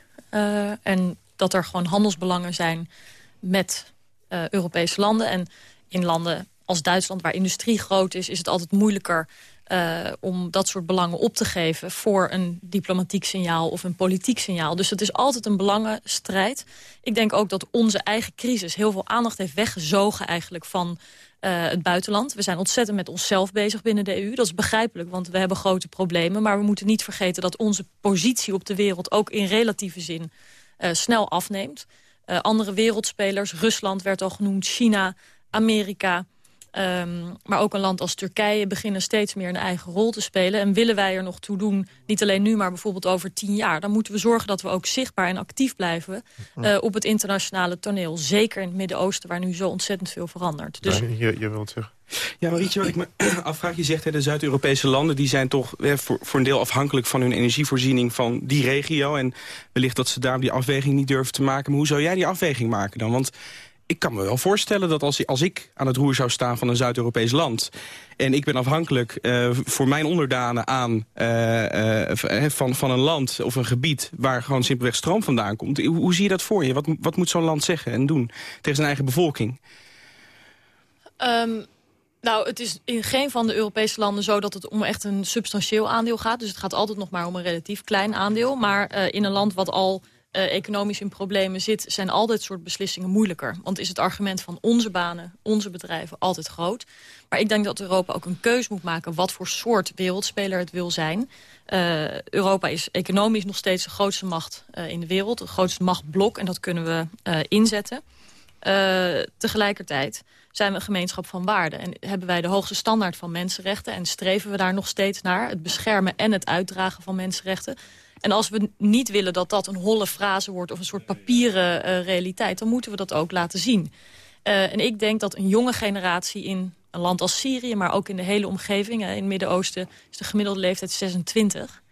en dat er gewoon handelsbelangen zijn met Europese landen. En in landen als Duitsland, waar industrie groot is... is het altijd moeilijker om dat soort belangen op te geven... voor een diplomatiek signaal of een politiek signaal. Dus het is altijd een belangenstrijd. Ik denk ook dat onze eigen crisis heel veel aandacht heeft weggezogen... eigenlijk van uh, het buitenland. We zijn ontzettend met onszelf bezig binnen de EU. Dat is begrijpelijk, want we hebben grote problemen. Maar we moeten niet vergeten dat onze positie op de wereld... ook in relatieve zin uh, snel afneemt. Uh, andere wereldspelers, Rusland werd al genoemd, China, Amerika... Um, maar ook een land als Turkije beginnen steeds meer een eigen rol te spelen. En willen wij er nog toe doen, niet alleen nu, maar bijvoorbeeld over tien jaar... dan moeten we zorgen dat we ook zichtbaar en actief blijven uh, op het internationale toneel. Zeker in het Midden-Oosten, waar nu zo ontzettend veel verandert. Dus... Ja, je, je wilt zeggen. Ja, maar Rietje, wat ik me afvraag, je zegt hè, de Zuid-Europese landen... die zijn toch hè, voor, voor een deel afhankelijk van hun energievoorziening van die regio. En wellicht dat ze daar die afweging niet durven te maken. Maar hoe zou jij die afweging maken dan? Want ik kan me wel voorstellen dat als, ik aan het roer zou staan van een Zuid-Europees land... en ik ben afhankelijk uh, voor mijn onderdanen aan uh, uh, van, van een land of een gebied... waar gewoon simpelweg stroom vandaan komt. Hoe, zie je dat voor je? Wat, wat moet zo'n land zeggen en doen tegen zijn eigen bevolking? Um, nou, het is in geen van de Europese landen zo dat het om echt een substantieel aandeel gaat. Dus het gaat altijd nog maar om een relatief klein aandeel. Maar in een land wat al... Uh, economisch in problemen zit... zijn al dit soort beslissingen moeilijker. Want is het argument van onze banen, onze bedrijven altijd groot. Maar ik denk dat Europa ook een keus moet maken... wat voor soort wereldspeler het wil zijn. Uh, Europa is economisch nog steeds de grootste macht uh, in de wereld. Het grootste machtblok. En dat kunnen we inzetten. tegelijkertijd zijn we een gemeenschap van waarden. En hebben wij de hoogste standaard van mensenrechten... en streven we daar nog steeds naar. Het beschermen en het uitdragen van mensenrechten... En als we niet willen dat dat een holle frase wordt... of een soort papieren uh, realiteit, dan moeten we dat ook laten zien. Uh, en ik denk dat een jonge generatie in een land als Syrië... maar ook in de hele omgeving, uh, in het Midden-Oosten... is de gemiddelde leeftijd 26...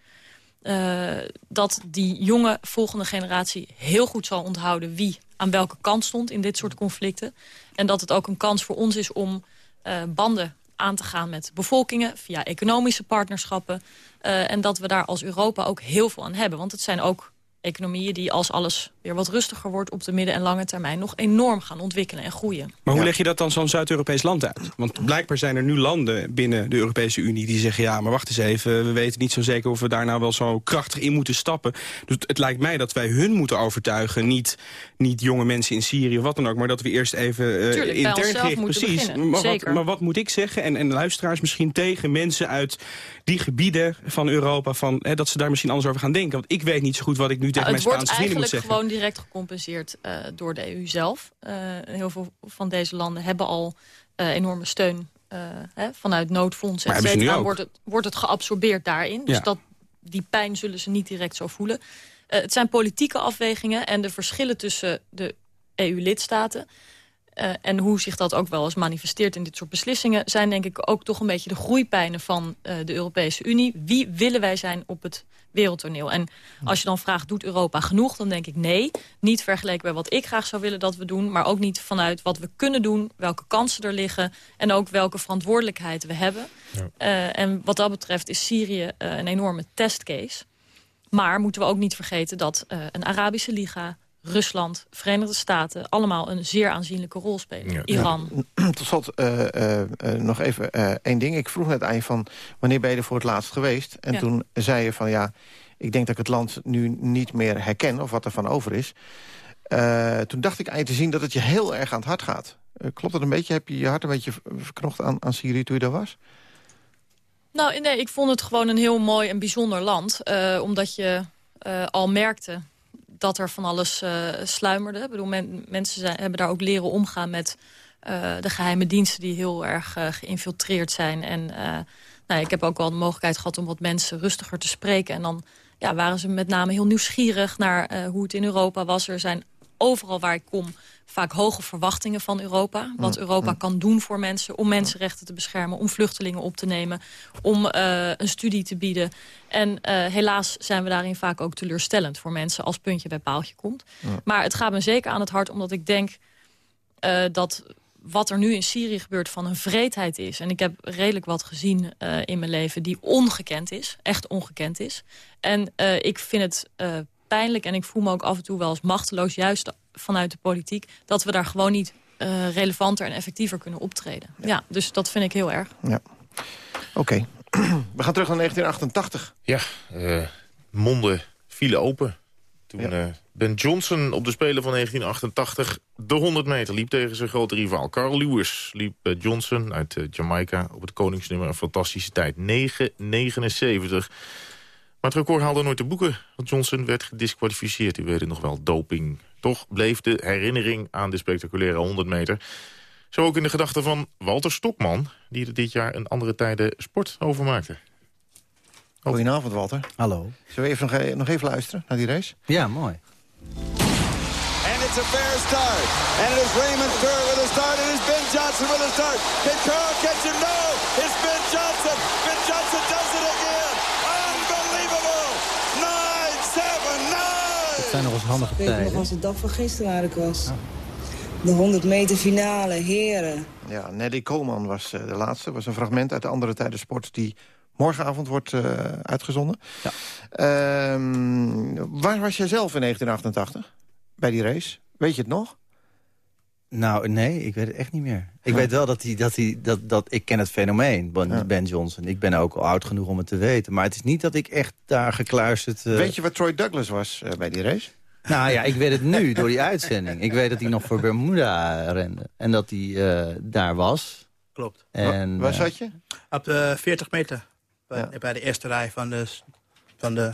dat die jonge volgende generatie heel goed zal onthouden... wie aan welke kant stond in dit soort conflicten. En dat het ook een kans voor ons is om banden aan te gaan met bevolkingen... via economische partnerschappen. Uh, en dat we daar als Europa ook heel veel aan hebben. Want het zijn ook economieën die als alles weer wat rustiger wordt... op de midden- en lange termijn nog enorm gaan ontwikkelen en groeien. Maar hoe ja. leg je dat dan zo'n Zuid-Europees land uit? Want blijkbaar zijn er nu landen binnen de Europese Unie die zeggen... ja, maar wacht eens even, we weten niet zo zeker of we daar nou wel zo krachtig in moeten stappen. Dus het lijkt mij dat wij hun moeten overtuigen. Niet, niet jonge mensen in Syrië of wat dan ook, maar dat we eerst even uh, Tuurlijk, intern gericht... Precies, maar wat, maar wat moet ik zeggen, en, en luisteraars misschien tegen mensen uit die gebieden van Europa... Van, hè, dat ze daar misschien anders over gaan denken? Want ik weet niet zo goed wat ik nu tegen nou, mijn Spaanse vrienden moet zeggen. Het wordt eigenlijk gewoon direct gecompenseerd uh, door de EU zelf. Uh, heel veel van deze landen hebben al uh, enorme steun hè, vanuit noodfondsen. Maar? Wordt het, wordt het geabsorbeerd daarin. Dus Ja. dat, die pijn zullen ze niet direct zo voelen. het zijn politieke afwegingen en de verschillen tussen de EU-lidstaten... Uh, en hoe zich dat ook wel eens manifesteert in dit soort beslissingen... zijn denk ik ook toch een beetje de groeipijnen van uh, de Europese Unie. Wie willen wij zijn op het wereldtoneel? En als je dan vraagt, doet Europa genoeg? Dan denk ik nee. Niet vergeleken bij wat ik graag zou willen dat we doen... maar ook niet vanuit wat we kunnen doen, welke kansen er liggen... en ook welke verantwoordelijkheid we hebben. Ja. Uh, en wat dat betreft is Syrië een enorme testcase. Maar moeten we ook niet vergeten dat een Arabische Liga Rusland, Verenigde Staten... allemaal een zeer aanzienlijke rol spelen. Iran. Tot slot eh, eh, eh, nog even eh, één ding. Ik vroeg net aan je van wanneer ben je er voor het laatst geweest? En Ja. toen zei je van ja, ik denk dat ik het land nu niet meer herken... of wat er van over is. Eh, toen dacht ik aan je te zien dat het je heel erg aan het hart gaat. Klopt dat een beetje? Heb je je hart een beetje verknocht aan, aan Syrië toen je daar was? Nou, nee, ik vond het gewoon een heel mooi en bijzonder land. eh, omdat je eh, al merkte dat er van alles eh, sluimerde. Ik bedoel, men- mensen zijn, hebben daar ook leren omgaan met eh, de geheime diensten... die heel erg eh, geïnfiltreerd zijn. En nou, ik heb ook wel de mogelijkheid gehad om wat mensen rustiger te spreken. En dan ja, waren ze met name heel nieuwsgierig naar hoe het in Europa was. Er zijn overal waar ik kom vaak hoge verwachtingen van Europa. Wat Europa kan doen voor mensen. Om mensenrechten te beschermen. Om vluchtelingen op te nemen. Om eh, een studie te bieden. En eh, helaas zijn we daarin vaak ook teleurstellend voor mensen... als puntje bij paaltje komt. Maar het gaat me zeker aan het hart omdat ik denk... eh, dat wat er nu in Syrië gebeurt van een vreedheid is. En ik heb redelijk wat gezien in mijn leven die ongekend is. Echt ongekend is. En ik vind het pijnlijk en ik voel me ook af en toe wel eens machteloos... juist vanuit de politiek, dat we daar gewoon niet eh, relevanter en effectiever kunnen optreden. Ja. dus dat vind ik heel erg. Ja. Oké. We gaan terug naar 1988. Ja, eh, monden vielen open. Toen eh, Ben Johnson op de Spelen van 1988 de 100 meter liep tegen zijn grote rivaal. Carl Lewis liep Johnson uit Jamaica op het koningsnummer. Een fantastische tijd, 9,79. Maar het record haalde nooit te boeken, want Johnson werd gedisqualificeerd. U weet het nog wel, doping. Toch bleef de herinnering aan de spectaculaire 100 meter... Zo ook in de gedachten van Walter Stokman... die er dit jaar een andere tijden sport over maakte. Goedenavond, Walter. Hallo. Zullen we even nog, e- nog even luisteren naar die race? Ja, mooi. And it's a fair start. And it is Raymond Kerr with a start. It is Ben Johnson with a start. Can Carl catch him? No! It's Ben Johnson. Ben Johnson does it again. Unbelievable! 9-7-9! Het zijn nog eens handige Ik weet nog tijden. als de dag van gisteren eigenlijk was. De 100 meter finale, heren. Ja, Nelly Coleman was eh, de laatste. was een fragment uit de andere tijden sport die morgenavond wordt eh, uitgezonden. Ja. Ehm, waar was jij zelf in 1988? Bij die race? Weet je het nog? Nou, nee, ik weet het echt niet meer. Ik weet wel dat hij, dat hij, dat, dat ik ken het fenomeen, Ben, Ben Johnson. Ik ben ook al oud genoeg om het te weten. Maar het is niet dat ik echt daar gekluisterd... eh, Weet je wat Troy Douglas was eh, bij die race? Nou ja, ik weet het nu door die uitzending. Ik weet dat hij nog voor Bermuda rende. En dat hij eh, daar was. Klopt. En, Waar zat je? Op de 40 meter. Bij, bij de eerste rij van de, van de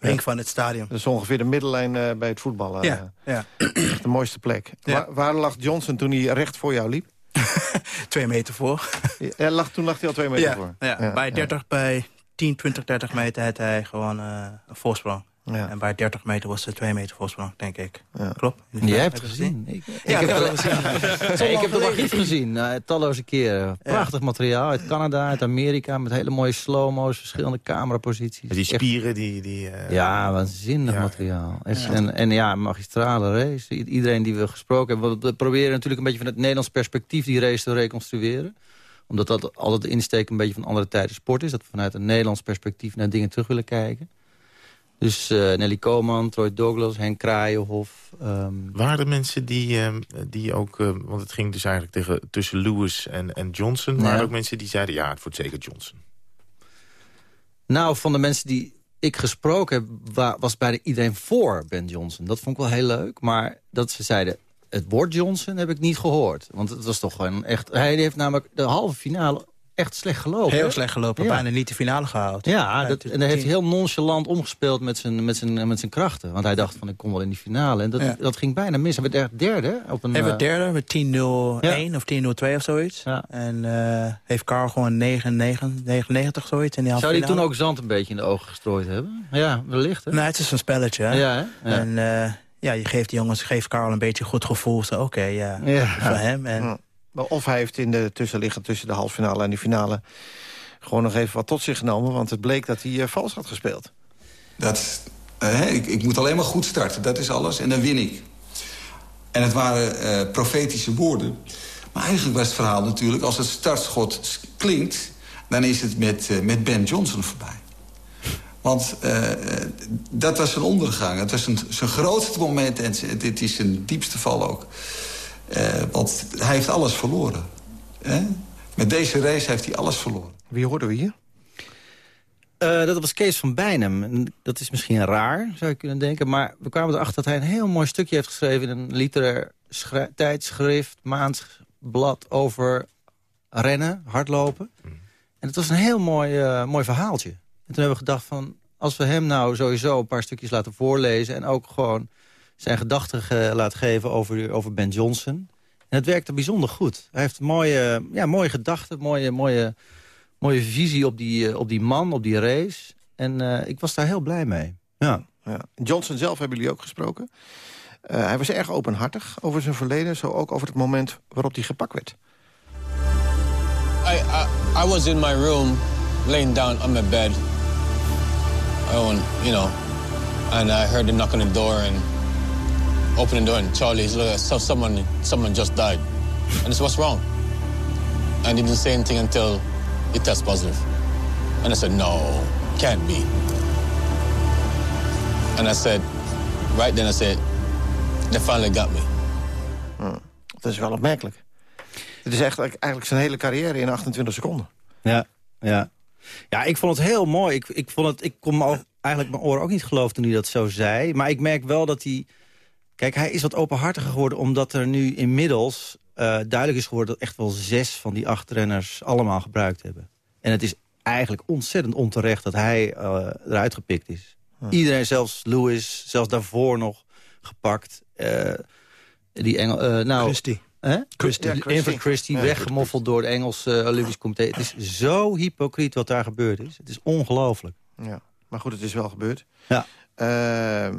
ring van het stadion. Dat is ongeveer de middellijn eh, bij het voetballen. Ja, ja. Echt de mooiste plek. Waar, waar lag Johnson toen hij recht voor jou liep? Twee meter voor. Ja, lag, toen lag hij al twee meter ja, voor. Ja, bij 30, bij 10, 20, 30 meter had hij gewoon eh, een voorsprong. En bij 30 meter was het 2 meter voorsprong, denk ik. Klopt? Jij hebt het gezien. Ik, Ja, ik ik heb, het gezien. ik heb het archief gezien, eh, talloze keren. Prachtig materiaal uit Canada, uit Amerika... met hele mooie slow-mo's, verschillende cameraposities. Die spieren, die... die eh, Ja, waanzinnig materiaal. Ja. En, en ja, magistrale race. Iedereen die we gesproken hebben. We proberen natuurlijk een beetje van het Nederlands perspectief die race te reconstrueren. Omdat dat altijd de insteek een beetje van andere tijden sport is. Dat we vanuit een Nederlands perspectief naar dingen terug willen kijken. Dus eh, Nelly Koman, Troy Douglas, Henk Kraaienhof. ehm, Waren er mensen die, eh, die ook... eh, want het ging dus eigenlijk tegen, tussen Lewis en, en Johnson. Ja. Waren er ook mensen die zeiden... ja, het wordt zeker Johnson. Nou, van de mensen die ik gesproken heb, wa- was bijna iedereen voor Ben Johnson. Dat vond ik wel heel leuk. Maar dat ze zeiden, het woord Johnson heb ik niet gehoord. Want het was toch gewoon echt... Hij heeft namelijk de halve finale echt slecht gelopen. Heel hè? slecht gelopen, Ja. bijna niet de finale gehaald. Ja, dat, en hij heeft hij heel nonchalant omgespeeld met zijn, met, zijn, met zijn krachten. Want hij dacht van, ik kom wel in die finale. En dat, Ja. dat ging bijna mis. Hij werd echt derde. Op een, Hij werd eh, derde met 10-0-1 of 10-0-2 of zoiets. En eh, heeft Carl gewoon 9-99 zoiets in die Zou hij toen ook zand een beetje in de ogen gestrooid hebben? Ja, wellicht. Hè? Nee, het is een spelletje. Hè? Ja, hè? Ja. En eh, ja, je geeft die jongens, geeft Carl een beetje goed gevoel. Zo, Oké, ja, Ja. voor hem. En, Of hij heeft in de tussenliggen tussen de halve finale en die finale... gewoon nog even wat tot zich genomen. Want het bleek dat hij eh, vals had gespeeld. Dat, eh, ik, ik moet alleen maar goed starten, dat is alles. En dan win ik. En het waren eh, profetische woorden. Maar eigenlijk was het verhaal natuurlijk... als het startschot klinkt, dan is het met, met Ben Johnson voorbij. Want dat was zijn ondergang. Het was een, zijn grootste moment en dit is zijn diepste val ook. Uh, want hij heeft alles verloren. Hè? Met deze race heeft hij alles verloren. Wie hoorden we hier? Uh, dat was Kees van Bijnem. Dat is misschien raar, zou je kunnen denken. Maar we kwamen erachter dat hij een heel mooi stukje heeft geschreven... in een literair tijdschrift, maandblad over rennen, hardlopen. En het was een heel mooi, uh, mooi verhaaltje. En toen hebben we gedacht van... als we hem nou sowieso een paar stukjes laten voorlezen... en ook gewoon zijn gedachten ge laten geven over, over Ben Johnson... En het werkte bijzonder goed. Hij heeft mooie, ja, mooie gedachten, mooie, mooie, mooie visie op die, op die man, op die race. En uh, ik was daar heel blij mee. Ja. ja. Johnson zelf hebben jullie ook gesproken. Uh, hij was erg openhartig over zijn verleden. Zo ook over het moment waarop hij gepakt werd. I, I, I was in my room, laying down on my bed. Oh, you know, and I heard a knock on the door and open the door and Charlie's look so someone someone just died. And I said, what's wrong? And he didn't say anything until he test positive. And I said, no, can't be. And I said, right then I said, they finally got me. Hmm. Dat is wel opmerkelijk. Het is echt, eigenlijk zijn hele carrière in 28 seconden. Ja, ja. Ja, ik vond het heel mooi. Ik, ik, vond het, ik kon me eigenlijk mijn oren ook niet geloven toen hij dat zo zei. Maar ik merk wel dat hij... Kijk, hij is wat openhartiger geworden... omdat er nu inmiddels uh, duidelijk is geworden... dat echt wel zes van die acht renners allemaal gebruikt hebben. En het is eigenlijk ontzettend onterecht dat hij uh, eruit gepikt is. Iedereen, zelfs Lewis, zelfs daarvoor nog gepakt. Uh, die Engel, nou, Christie. Hè? Christie. Ja, Christie. Christie ja, weggemoffeld door het Engelse Olympisch Comité. Het is zo hypocriet wat daar gebeurd is. Het is ongelooflijk. Ja, maar goed, het is wel gebeurd. Ja. Uh, uh,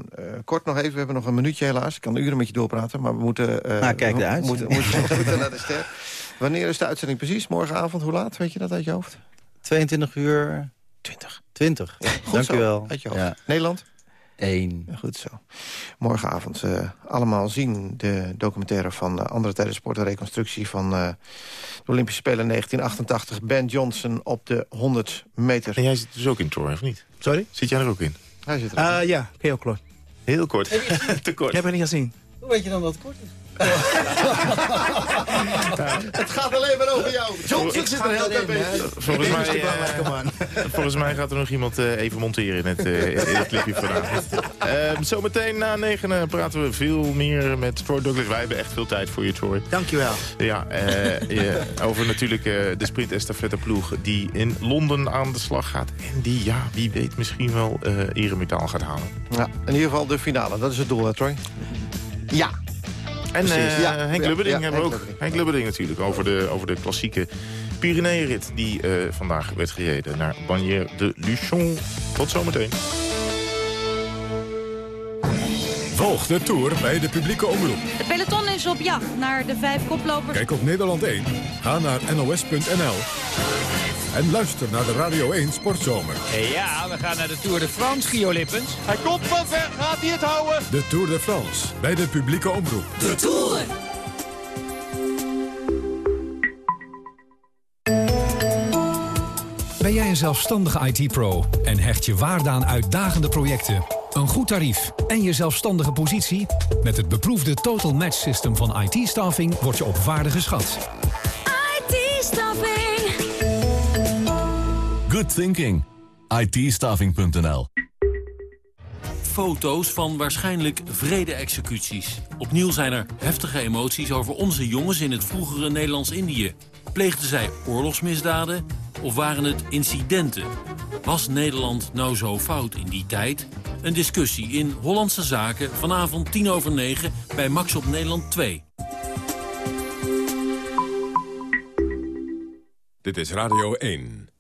kort nog even, we hebben nog een minuutje helaas. Ik kan uren met je doorpraten, maar we moeten... Uh, nou, kijk we, eruit. Moeten, moeten, moeten naar de ster. Wanneer is de uitzending precies? Morgenavond, hoe laat? Weet je dat uit je hoofd? 22 uur... 20. 20. Ja, goed Dank zo, u wel. Uit je hoofd. Ja. Nederland? Eén. Ja, goed zo. Morgenavond uh, allemaal zien de documentaire van uh, Andere Tijden Sport... de reconstructie van uh, de Olympische Spelen 1988. Ben Johnson op de 100 meter. En jij zit dus ook in Troy, of niet? Sorry? Zit jij er ook in? Hij zit er uh, ja, heel kort. Heel kort. Te kort. Ik heb het niet gezien. Hoe weet je dan dat het kort is? het gaat alleen maar over jou. Johnson zit er heel tijd bezig. Volgens mij, uh, volgens mij gaat er nog iemand uh, even monteren in het, uh, in het clipje vanavond. Uh, zometeen na negen praten we veel meer met Troy Douglas. Wij hebben echt veel tijd voor je, Troy. Dankjewel. Ja, ja over natuurlijk de sprint estafette ploeg die in Londen aan de slag gaat. En die, ja, wie weet misschien wel eremetaal gaat halen. Ja, in ieder geval de finale. Dat is het doel, hè, Troy? Ja, en uh, ja, Henk ja, Lubberding ja, hebben we ook. Lubberding. Henk Lubberding natuurlijk over de, over de klassieke Pyreneeënrit... die uh, vandaag werd gereden naar Bagnères de Luchon. Tot zometeen. Volg de Tour bij de publieke omroep. Het peloton is op jacht naar de vijf koplopers. Kijk op Nederland 1. Ga naar nos.nl. En luister naar de Radio 1 Sportzomer. Ja, we gaan naar de Tour de France, Gio Lippens. Hij komt van ver, gaat hij het houden? De Tour de France, bij de publieke omroep. De Tour! Ben jij een zelfstandige IT-pro en hecht je waarde aan uitdagende projecten, een goed tarief en je zelfstandige positie? Met het beproefde Total Match System van IT-staffing word je op waarde geschat. IT-staffing. Good thinking. ITstaffing.nl Foto's van waarschijnlijk vrede-executies. Opnieuw zijn er heftige emoties over onze jongens in het vroegere Nederlands-Indië. Pleegden zij oorlogsmisdaden of waren het incidenten? Was Nederland nou zo fout in die tijd? Een discussie in Hollandse Zaken vanavond 10 over 9 bij Max op Nederland 2. Dit is Radio 1.